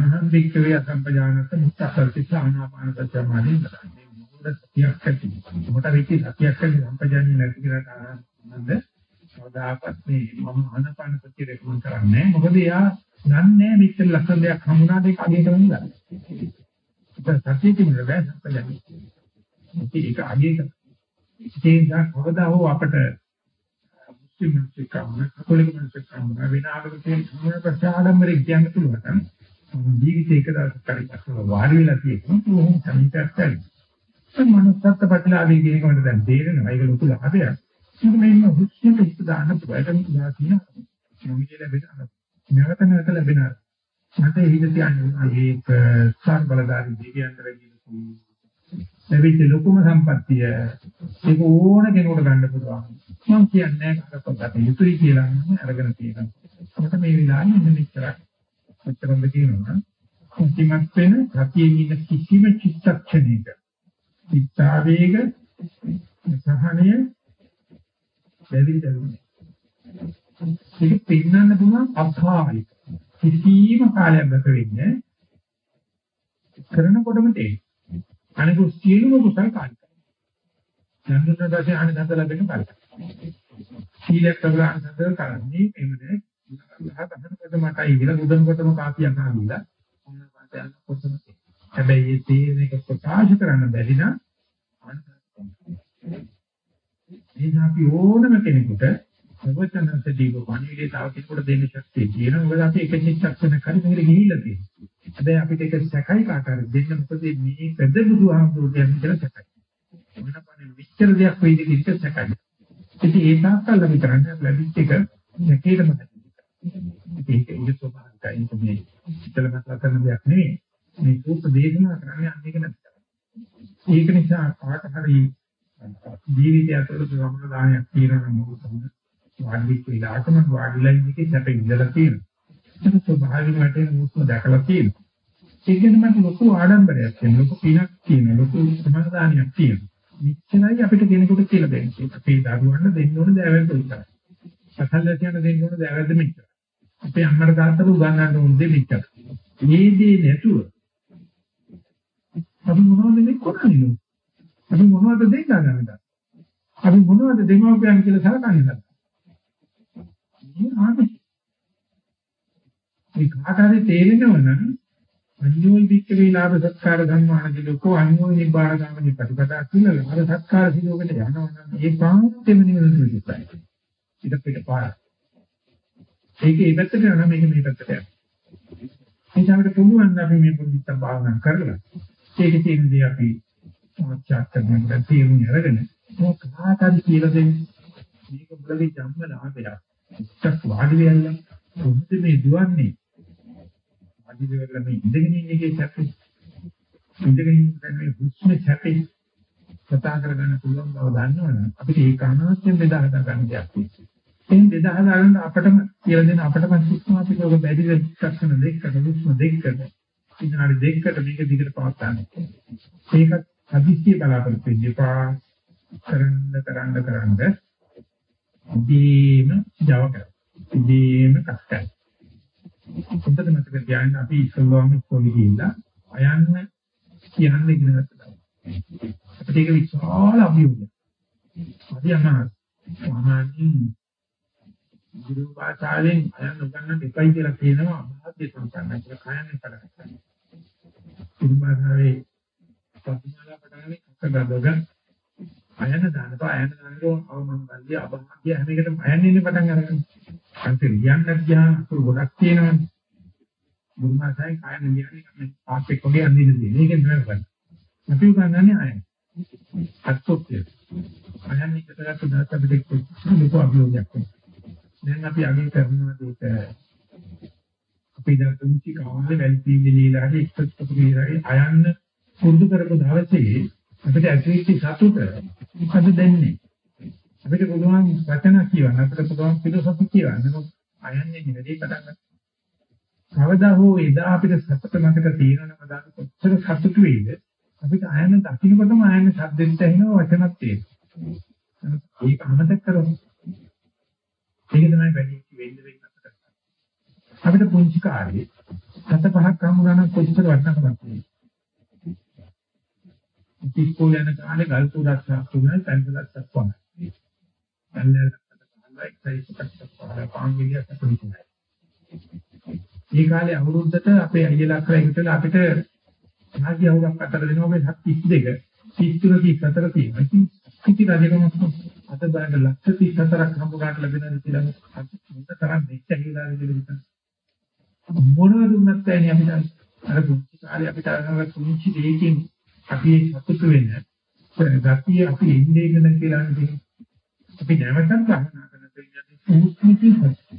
නහන් වික්‍රේ අසම්පජානත මුත්තසල්ති ආනාපාන සත්‍යමාදී මේ මොකද සතියක් ඇති. මොකට වෙච්ච සතියක් ඇති සම්පජානිය නැති කියලා නන්ද සදාපත් මේ මම ආනාපාන සතිය රෙකමන්ඩ් කරන්නේ. මොකද එයා දන්නේ වික්‍රේ ලක්ෂණ දෙයක් හමුනාද ඒක අගේ කරන්න ගන්න. ඒක සතිය කියන්නේ බෑ සම්පජානිය. ඒක අගේ කරන්න. ඒ නිසා කවදා හෝ අපට මුස්ලිම් මිනිස්සුකම කතෝලික මිනිස්සුකම වෙන ආගමකින් සම්මත ප්‍රචාරම්බරේ කියන්න පුළුවන්. ජීවිතේ එක දවසක් හරි වාඩි වෙලා තියෙනවා. සමිතයක් කරයි. ඒ මනසත් පැටලාවේ කියන එක මට දැන් තේරෙනවා. ඒක ලොකු ලාභයක්. ඒක මෙන්න හුස්මට හිත දාන්න පුළුවන්. ඒක නිකන් තියෙනවා. මොමිලේ ලැබෙන නැවත නැවත ලැබෙන මට හිත තියන්නේ ඒක සාර බලදාරි දෙවියන්තර කියන ලැබිච්ච ලොකුම සම්පත්තිය ඒක ඕන කෙනෙකුට ගන්න පුළුවන්. මම කියන්නේ කාටවත් යුතුයි කියලා නම් අරගෙන තියෙනවා. අපිට මේ විලාන්නේ ඉන්න විතරක්. ඔච්චරම කියනවා. කුතිමත් වෙන සතියෙන් ඉන්න කිසිම චිත්තක්ෂණයක චිත්තාවේග සහනය දෙවිදරුනේ. ඒක පින්නන්න පුළුවන් අභාවික. කිසිම කාලයක් ගත වෙන්නේ කරනකොටම තේරෙනවා. අනිකුත් සියලුම කුසල කාර්ය කරනවා. යන්දුන දැසේ අනිදත ලැබෙන බලය. සීලයක් කරලා අනිදත කරන්නේ එමුනේ ලහ තහනකට මටයි කියලා බුදුන්කොටම කාපියක් ආවිලා මොන පාතයන් කොතනද. හැබැයි මේ තේරෙන එක ප්‍රකාශ කරන්න බැරි නම් අනිදත අපි ඕනම කෙනෙකුට සර්වඥාන්තදී වණීලේ තව කෙනෙකුට දෙන්න ශක්තිය තියෙනවා. මොකද අපි එක චිත්තක්ෂණ කරි මෙහෙර ගිහිල්ලා තියෙනවා. හැබැයි අපිට ඒක සැකයි කාටද දෙන්න මොකද මේ පෙද බුදුහාමුදුරුවෝ කියන්නේ කියලා සැකයි. මොනපනේ විස්තර දෙයක් වෙයිද කියලා සැකයි. ඉතින් ඒ තාක්කල් අපි කරන්නේ ලැබිච්ච එක සැකේටම හැදෙන්නේ. ඒක ඒ ස්වභාවිකයි මේ ඉතලකට කරන දෙයක් නෙවෙයි. මේ කෝප දේශනා කරන්නේ අන්නේක නැත්නම්. ඒක නිසා කාට හරි ජීවිතය ඇතුළත සම්ප්‍රදායක් තියෙනවා නම් මොකද වාඩි වෙලාවට මම වාඩිලා ඉන්නේ සැප ඉඳලා තියෙනවා. ඒක ස්වභාවික වටේ මුස්ම දැකලා තියෙනවා. ඒක ගැන මට ලොකු ආඩම්බරයක් තියෙනවා. ලොකු පිනක් තියෙනවා. ලොකු සමාදානියක් තියෙනවා. මෙච්චරයි අපිට කෙනෙකුට කියලා දෙන්නේ. අපේ දරුවන්ට දෙන්න ඕන දෑවැද්ද විතරයි. සකල්ලාසියන්ට දෙන්න ඕන දෑවැද්ද මෙච්චරයි. අපේ අම්මට තාත්තට උගන්වන්න ඕන දෙ මෙච්චරයි. මේ දේ නැතුව අපි මොනවද මේ කරන්නේ? අපි මොනවද දෙන්න ගන්නද? අපි මොනවද දෙමව්පියන් කියලා සලකන්නේ? මේ ආනේ මේ කාටරි තේරෙනව නම් අන්‍යෝයි වික්කේ ලාභ සත්කාර ධර්මානදී ලෝකෝ අන්‍යෝයි නිබ්බාන ගාමී ප්‍රතිපදා කියලා ලාභ සත්කාර සිලෝකට යනවා නම් ඒ පාන්තෙම නිවන පිටයි. ඊට පිට පාර. ඒක ඒ පැත්තට යනවා මේක මේ පැත්තට යනවා. ඒ තමයි පුළුවන් අපි මේ බුද්ධිත්ත භාවනා කරලා ඒක තියෙන දේ අපි සාක්ෂාත් කරගන්න තේරුම් අරගෙන මොකක් කාටරි කියලා දෙන්නේ මේක මුලදී ජම්ම ලාභයක්. එක්ක වාඩි වෙන්න මොකද මේ දුවන්නේ අදිද වෙලා මේ ඉඳගෙන ඉන්න එකේ සැපේ ඉඳගෙන ඉන්න මේ හුස්ම සැපේ කතා කරගන්න පුළුවන් බව දන්නවනම් අපිට ඒ කාණාත්යෙන් බෙදා හදා ගන්න දෙයක් තියෙනවා. එහෙන් බෙදා හදා ගන්න අපටම කියලා දෙන අපටම හුස්ම අපිට ඔබ බැරි ලක්ෂණ දෙකකට හුස්ම දෙකකට ඉන්නාරි දෙකකට මේක දිගට පවත් ගන්න. ඒකත් හදිස්සිය බලාපොරොත්තු වෙන්න එපා. කරන්න කරන්න කරන්න දීම ජව කරා. දීම කස්ටයි. හොඳට මතක තියාගන්න අපි ඉස්සල්ලාම ඉස්කෝලේ ගිහිල්ලා අයන්න කියන්න ඉගෙන ගත්තා. අපිට ඒක විශාල අභියෝගයක්. අපි අමාරු. මහානින් ගුරු භාෂාවෙන් අයන්න උගන්නන්න දෙපයි කියලා කියනවා අභාද්‍ය සම්පන්නයි කියලා කයන්නේ කරගත්තා. ගුරු භාෂාවේ ප්‍රතිමාලා පටලනේ කකගදග අයන්න දානවා අයන්න දානකොට අවමංගල්‍ය අභාග්‍ය හැම එකටම අයන්න ඉන්න පටන් අරගෙන අන්තිම ලියන්නත් ගියාම අකුරු ගොඩක් තියෙනවානේ. බුදුමාසයි කායන ලියන්නේ මේ පාස්ට් එක වගේ අඳින්න තියෙන. ඒකෙන් තමයි කරන්නේ. අපි උගන්වන්නේ අයන. අත්පොත්ය. අයන එකට ගත්ත දාත අපිට ලොකු අභියෝගයක් වෙනවා. දැන් අපි අගය කරනවා ඒක අපි දැන් තුන්චි කාලේ වැල්පී ලියලා හරි එක්ස්පර්ට් කපුලියරයි අයන්න පුරුදු කරපු දවසේ අපිට ඇතුල්ටි සතුට මොකද දෙන්නේ? අපිට පුළුවන් වචන කියවන්න අපිට පුළුවන් ෆිලොසොෆි කියවන්න මොකද අයන්නේ නෙවෙයි පටන් ගන්න. කවදා හෝ එදා අපිට සතුට මතක තියෙනවනම් දාන්න කොච්චර සතුටු වෙයිද අපිට අයන දකින්නකොටම අයන ශබ්දෙත් ඇහෙනවා වචනත් තියෙනවා. ඒක අමතක කරමු. ඒක තමයි වැඩි වෙන්න වෙන්න අපිට. අපිට පුංචි කාලේ සත පහක් හම්බ ගන්න කොච්චර වටිනකමක් තියෙනවා. ඉස්කෝලේ යන කාලේ ගල් තුඩක් සාක්කුණයි පැන්සලක් සක්වනවා. ඒ කාලේ අවුරුද්දට අපේ අයියලා අක්කලා එකතුලා අපිට ආගිය අවුරක් අතර දෙනවා මේ 32 33 34 තියෙනවා. ඉතින් කිසි රජකම අත බලන්න ලක්ෂ 34ක් හම්බ ගන්න ලැබෙනවා කියලා මොකද තරම් මෙච්චර හිලා විදිහට මොනවද දුන්නත් ඇයි අපිට අර පුංචි කාලේ අපිට අරගෙන පුංචි දෙයකින් අපි සතුටු වෙන්න. ගතිය අපි ඉන්නේ කියලා කියලා අපි නැවතත් ගහනා කරන දෙයක් උත්මිති සත්‍ය.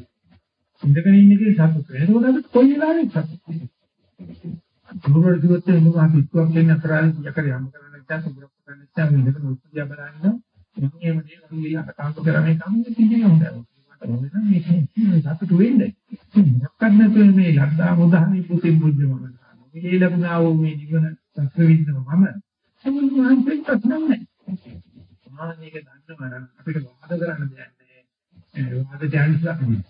ඉඳගෙන ඉන්න එකේ සතුට. ඒකෝට අපි කොයි වෙලාවෙත් සතුට. දුරවල් දිවත් එමුම අපි ඉක්වක් වෙන අතරාලේ යකර යම් කරන්න නැත්නම් සුබරක් කරන්න නැත්නම් ඉඳගෙන උත්තිය බලන්න මම එහෙම නේ අපි ගිහලා කතාන්ත කරන්නේ කන්නේ කියන්නේ හොඳයි. මට මොනවද මේක සතුට වෙන්නේ. මොකක්ද නැතුව මේ ලද්දා මුදාහනි පුතින් බුද්ධම කරනවා. මේ ලැබුණා වූ මේ ජීවන විඳව මම සමුන් වහන්සේට නැහැ. ආනේක දන්නවනම් අපිට වාද කරන්න දෙයක් නැහැ. වාද chance එකක් නෙමෙයි.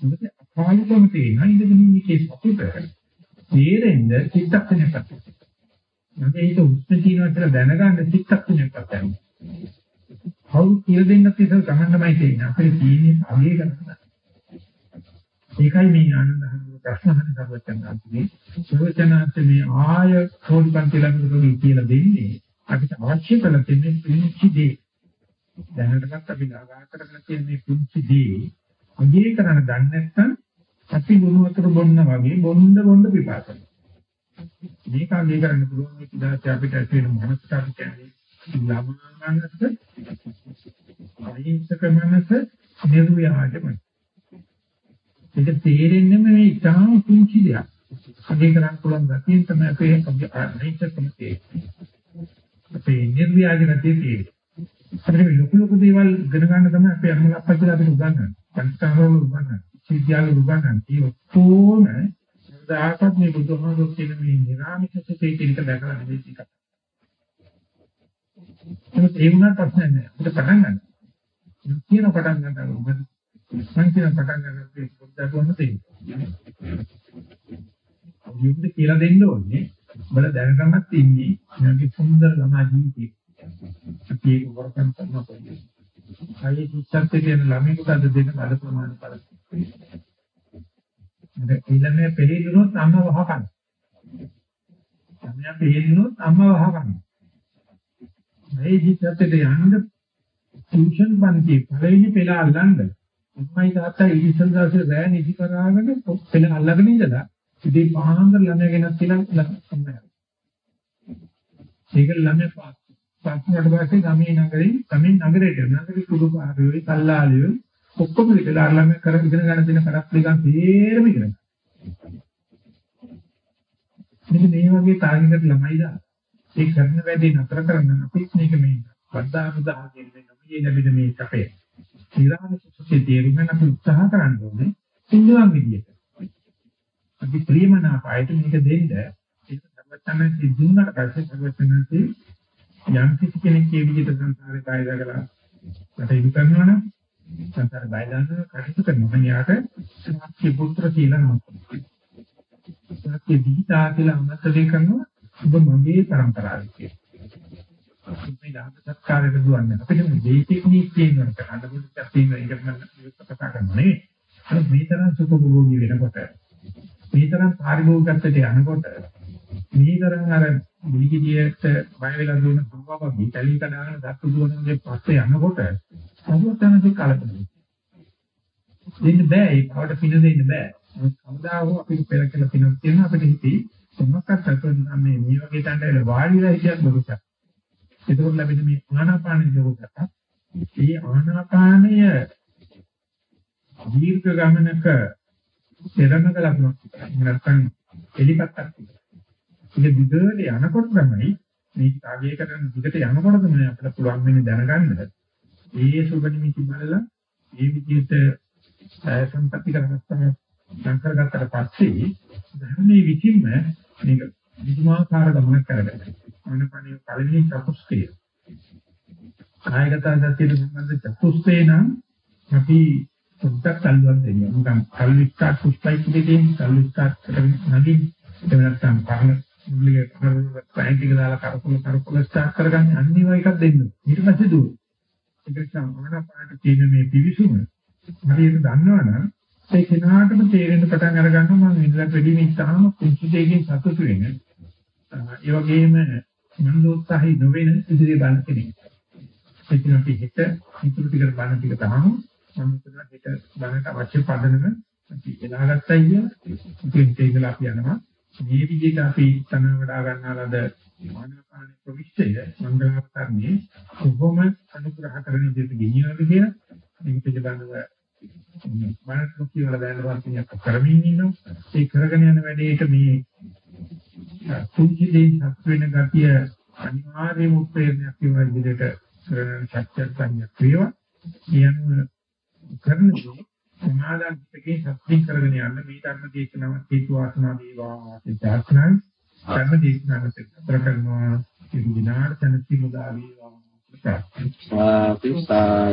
මොකද අපායකම තියෙන ඉඳගෙන ඉන්නේ සතුට තේරෙන්න චිත්තක්ෂණයක් ගන්න. මගේ හිත උස්ස තියනවා කියලා දැනගන්න චිත්තක්ෂණයක් ගන්න. කවුරු කියලා දෙන්නත් ඉතින් ගහන්නමයි තියෙන්නේ. අපේ තියෙන්නේ අගේ කරන්න. ඒකයි මේ ආනන්ද හඳුන ප්‍රශ්න අහන සර්වචනාන්තේ සර්වචනාන්ත මේ ආය කෝඩිපන්ති ළඟට කියලා දෙන්නේ අපිට අවශ්‍ය කරන තියෙන පුංචි දේ දැනටමත් අපි ලාගා කරගෙන තියෙන මේ පුංචි දේ අගේ කරන්න දන්නේ නැත්නම් අපි ගුණ වතුර බොන්න වගේ බොන්න බොන්න පිපාසයි. මේක අගේ කරන්න පුළුවන් මේ ඉදාට අපිට ඇති වෙන මොහොතක් කියන්නේ ළමනකට අහිංසක මනස නිර්ව්‍යාජමයි. ඒක තේරෙන්නේ මේ ඉතාම පුංචි දෙයක්. අගේ කරන්න පුළුවන් ගැතියෙන් තමයි අපේ අහිංසකම තියෙන්නේ. අපේ නිර්ව්‍යාජ ගතිය තියෙන්නේ. අපිට මේ ලොකු ලොකු දේවල් ඉගෙන ගන්න තමයි අපේ අම්මලා අප්පච්චිලා අපිට උගන්වන්නේ. පංචකාමවල උගන්වන්නේ. විද්‍යාවල උගන්වන්නේ. ඒ ඔක්කොම දායකත් මේ බුදුහාමුදුරුවෝ කියන මේ නිරාමික සුඛේ කියන එක දැකලා නෙවෙයි ටිකක්. ඒක ඒ වුණාට ප්‍රශ්නයක් නෑ. අපිට පටන් ගන්න. කියන පටන් ගන්න උඹ මං කියන පටන් ගන්න අපේ බුද්ධත්වම තියෙනවා. යුද්ධ කියලා දෙන්න ඕනේ. බල දැනගමත් ඉන්නේ මගේ සුන්දර ළමා ජීවිතේ. අපි ඒක වරකම් කරනවා. අයියේ දුක්ඛත් කියන ළමයෙකුට අද දෙන බල ප්‍රමාණය බලන්න. ඊළඟේ පෙරේදුනොත් අම්මා වහකන. ළමයා පෙරේදුනොත් අම්මා වහකන. මේ ජීවිතයට යන්න ටියුෂන් පන්ති පළවෙනි පෙළ අල්ලන්න අම්මයි තාත්තා ඉතිසල් දාසේ රෑ නිදි කරාගෙන පෙළ අල්ලගෙන ඉඳලා ඉතින් පහනන්දර ළමයා ගෙනත් කියලා අම්මා. ඒක ළමයා පාස් පාස්නට පස්සේ ගමේ නගරේ ගමේ නගරේට නගරේ කුඩු පාරුවේ කල්ලාලියෝ ඔක්කොම විතර ළමයා කර ඉගෙන ගන්න දෙන කඩක් දෙකක් තේරෙම ඉගෙන ගන්න. මෙන්න මේ වගේ ටාගට් ළමයිලා ඒ කරන වැඩේ නතර කරන්න අපි මේක මේ වද්දානුදාහ කියන්නේ මේ ලැබෙන මේ කපේ. ඊළඟ සුසුකේ තේරුම් අපි උත්සාහ කරන්න ඕනේ සිංහලන් විදියට. අපි ප්‍රේමනාපයට මේක දෙන්න ඒක සර්වඥයන් සිද්ධුනට පස්සේ සර්වඥයන්සේ යම් කිසි කෙනෙක් මේ විදිහට සංසාරේ කායදගලා කටයුතු කරනවා නම් සංසාර බයදාන කටයුතු කරනවා යාට සත්‍ය පුත්‍ර කියලා නමක්. සත්‍ය දීතා කියලා අමතකේ කරනවා ඔබ මගේ પરම්පරාවේ කියලා. මේ දාන සත්කාරයට දුවන්නේ අපිට මේ බේසික් නීඩ් තියෙනවා කරන්න පුළුවන් තියෙන එක මම කතා කරනවා නේ. අර මේ තරම් සුඛභෝගී වෙනකොට මේ තරම් පාරිභෝගිකත්වයට යනකොට මේ තරම් අර බුලිගිරියට බය වෙලා දුවන සම්බව බීතලින් කඩාගෙන දත්තු දුවනගේ පස්සේ යනකොට සම්පූර්ණයෙන්ම කලබලයි. දෙන්න බෑ ඒ බවට පින දෙන්න බෑ. කවදා හෝ අපිට පෙර කියලා පිනක් තියෙන අපිට හිතේ මොනක්වත් අතන මේ මේ වගේ තැනට වාඩිලා හිටියත් බොරුසක්. ඒකෝට ලැබෙන මේ ආනාපාන නිරෝධක ඒ ආනාපානය දීර්ඝ ගමනක පෙරමක ලක්ෂණක් නැත්නම් එලිපත්තක් ඉතින් දිගට යනකොට තමයි මේ කාර්යය කරන දිගට යනකොට තමයි අපිට පුළුවන් වෙන්නේ දැනගන්න. ඒ සුබනිමිති බලලා ඒ විදිහට සම්පත්‍ති කරගත්තා සංකරගත්තට පස්සේ ධර්මයේ විචින්ම මේක විදුමාකාර ගමනක් කරගන්න. අනපනිය පළවෙනි චතුස්කය. කායගත සත්‍යයට සම්බන්ධ චතුස්කය නම් අපි පොඩ්ඩක් අල්ලුවක් දෙන්න. නිකන් කල්විස්කාර පුස්තයි දෙකෙන් කල්විස්කාර කරගෙන නැගින් ඒක නැත්තම් පරණ මුලික පැන්ටික දාලා කරපොල කරපොල ස්ටාර්ට් කරගන්න අනිත් ඒවා එකක් දෙන්න. ඊට පස්සේ දුව. ඒක තමයි පාට තියෙන මේ පිවිසුම. හරියට දන්නවනම් ඒ කෙනාටම තේරෙන්න පටන් අර ගන්නවා මම ඉඳලා වැඩි මේ තාම කුංචි දෙයකින් සතුටු වෙන්නේ. ඒ වගේම මනෝත්සාහි නොවන ඉදිරිය බලන කෙනෙක්. ඒකෙන් අපි හිත ඉතුරු ටිකට බලන ටික තමයි මම හිතනවා හිත බලන්න අවශ්‍ය පදනම අපි එලාගත්තයි කිය. ඉතින් ඒකලා අපි යනවා. මේ විදිහට අපි තන වඩා ගන්නාලද මානවකාණ ප්‍රවිෂ්ඨය මංගලාවතරනේ කොහොම අනුග්‍රහ කරන විදිහට ගෙනියනද කියලා මේක පිළිබඳව මනස කියලා දැනගන්න කෙනෙක් කරමින් ඉන්නවා. ඒ කරගෙන යන වැඩේට මේ කුංචි දෙයින් සත් වෙන ගතිය අනිවාර්යයෙන්ම උත්පේරණයක් කියන විදිහට කරන සත්‍ය සංඥා ක්‍රියාව කියන කරන දේ සමාදාන පිටකේ සත්‍ය කරගෙන යන්න මේ ධර්ම දේශනාව හේතු වාසනා වේවා කියන ප්‍රාර්ථනාවයි ධර්ම දේශනාවට ප්‍රකරණවා ඉදිනාට තනසි මුදා වේවා ආ පිසා